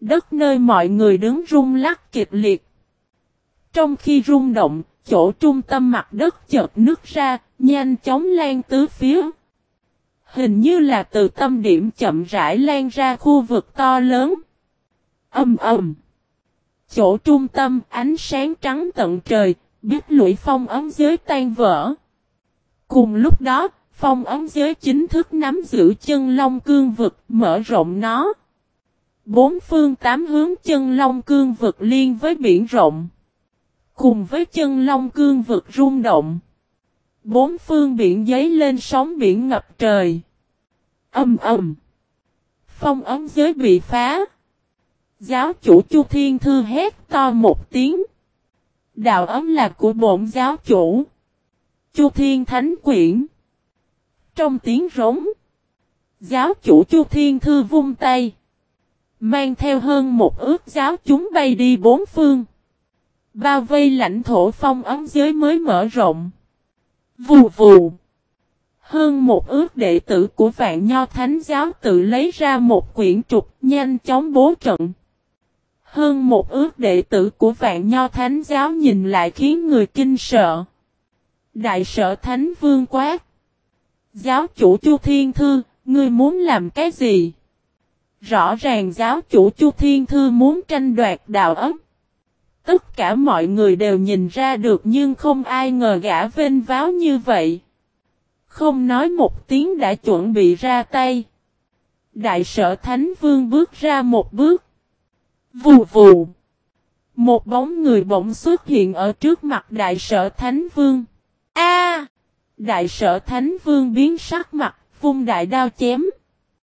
Đất nơi mọi người đứng rung lắc kịch liệt. Trong khi rung động, chỗ trung tâm mặt đất chợt nứt ra, nhanh chóng lan tứ phía. Hình như là từ tâm điểm chậm rãi lan ra khu vực to lớn. Âm ầm. Chỗ trung tâm ánh sáng trắng tận trời, biết lũy phong ấm giới tan vỡ. Cùng lúc đó, phong ấm giới chính thức nắm giữ chân long cương vực, mở rộng nó. Bốn phương tám hướng chân long cương vực liên với biển rộng. Cùng với chân long cương vực rung động. Bốn phương biển giấy lên sóng biển ngập trời. Âm ầm. Phong ấm giới bị phá. Giáo chủ Chu Thiên Thư hét to một tiếng. Đạo ấm là của bổn giáo chủ. Chu Thiên Thánh Quyển. Trong tiếng rống. Giáo chủ Chu Thiên Thư vung tay. Mang theo hơn một ước giáo chúng bay đi bốn phương. Bao vây lãnh thổ phong ấm giới mới mở rộng. Vù vù. Hơn một ước đệ tử của vạn nho thánh giáo tự lấy ra một quyển trục nhanh chóng bố trận. Hơn một ước đệ tử của vạn nho thánh giáo nhìn lại khiến người kinh sợ. Đại sở thánh vương quát. Giáo chủ Chu Thiên Thư, ngươi muốn làm cái gì? Rõ ràng giáo chủ Chu Thiên Thư muốn tranh đoạt đạo ấm. Tất cả mọi người đều nhìn ra được nhưng không ai ngờ gã vênh váo như vậy. Không nói một tiếng đã chuẩn bị ra tay. Đại sở Thánh Vương bước ra một bước. Vù vù. Một bóng người bỗng xuất hiện ở trước mặt đại sở Thánh Vương. A! đại sở Thánh Vương biến sắc mặt, vung đại đao chém.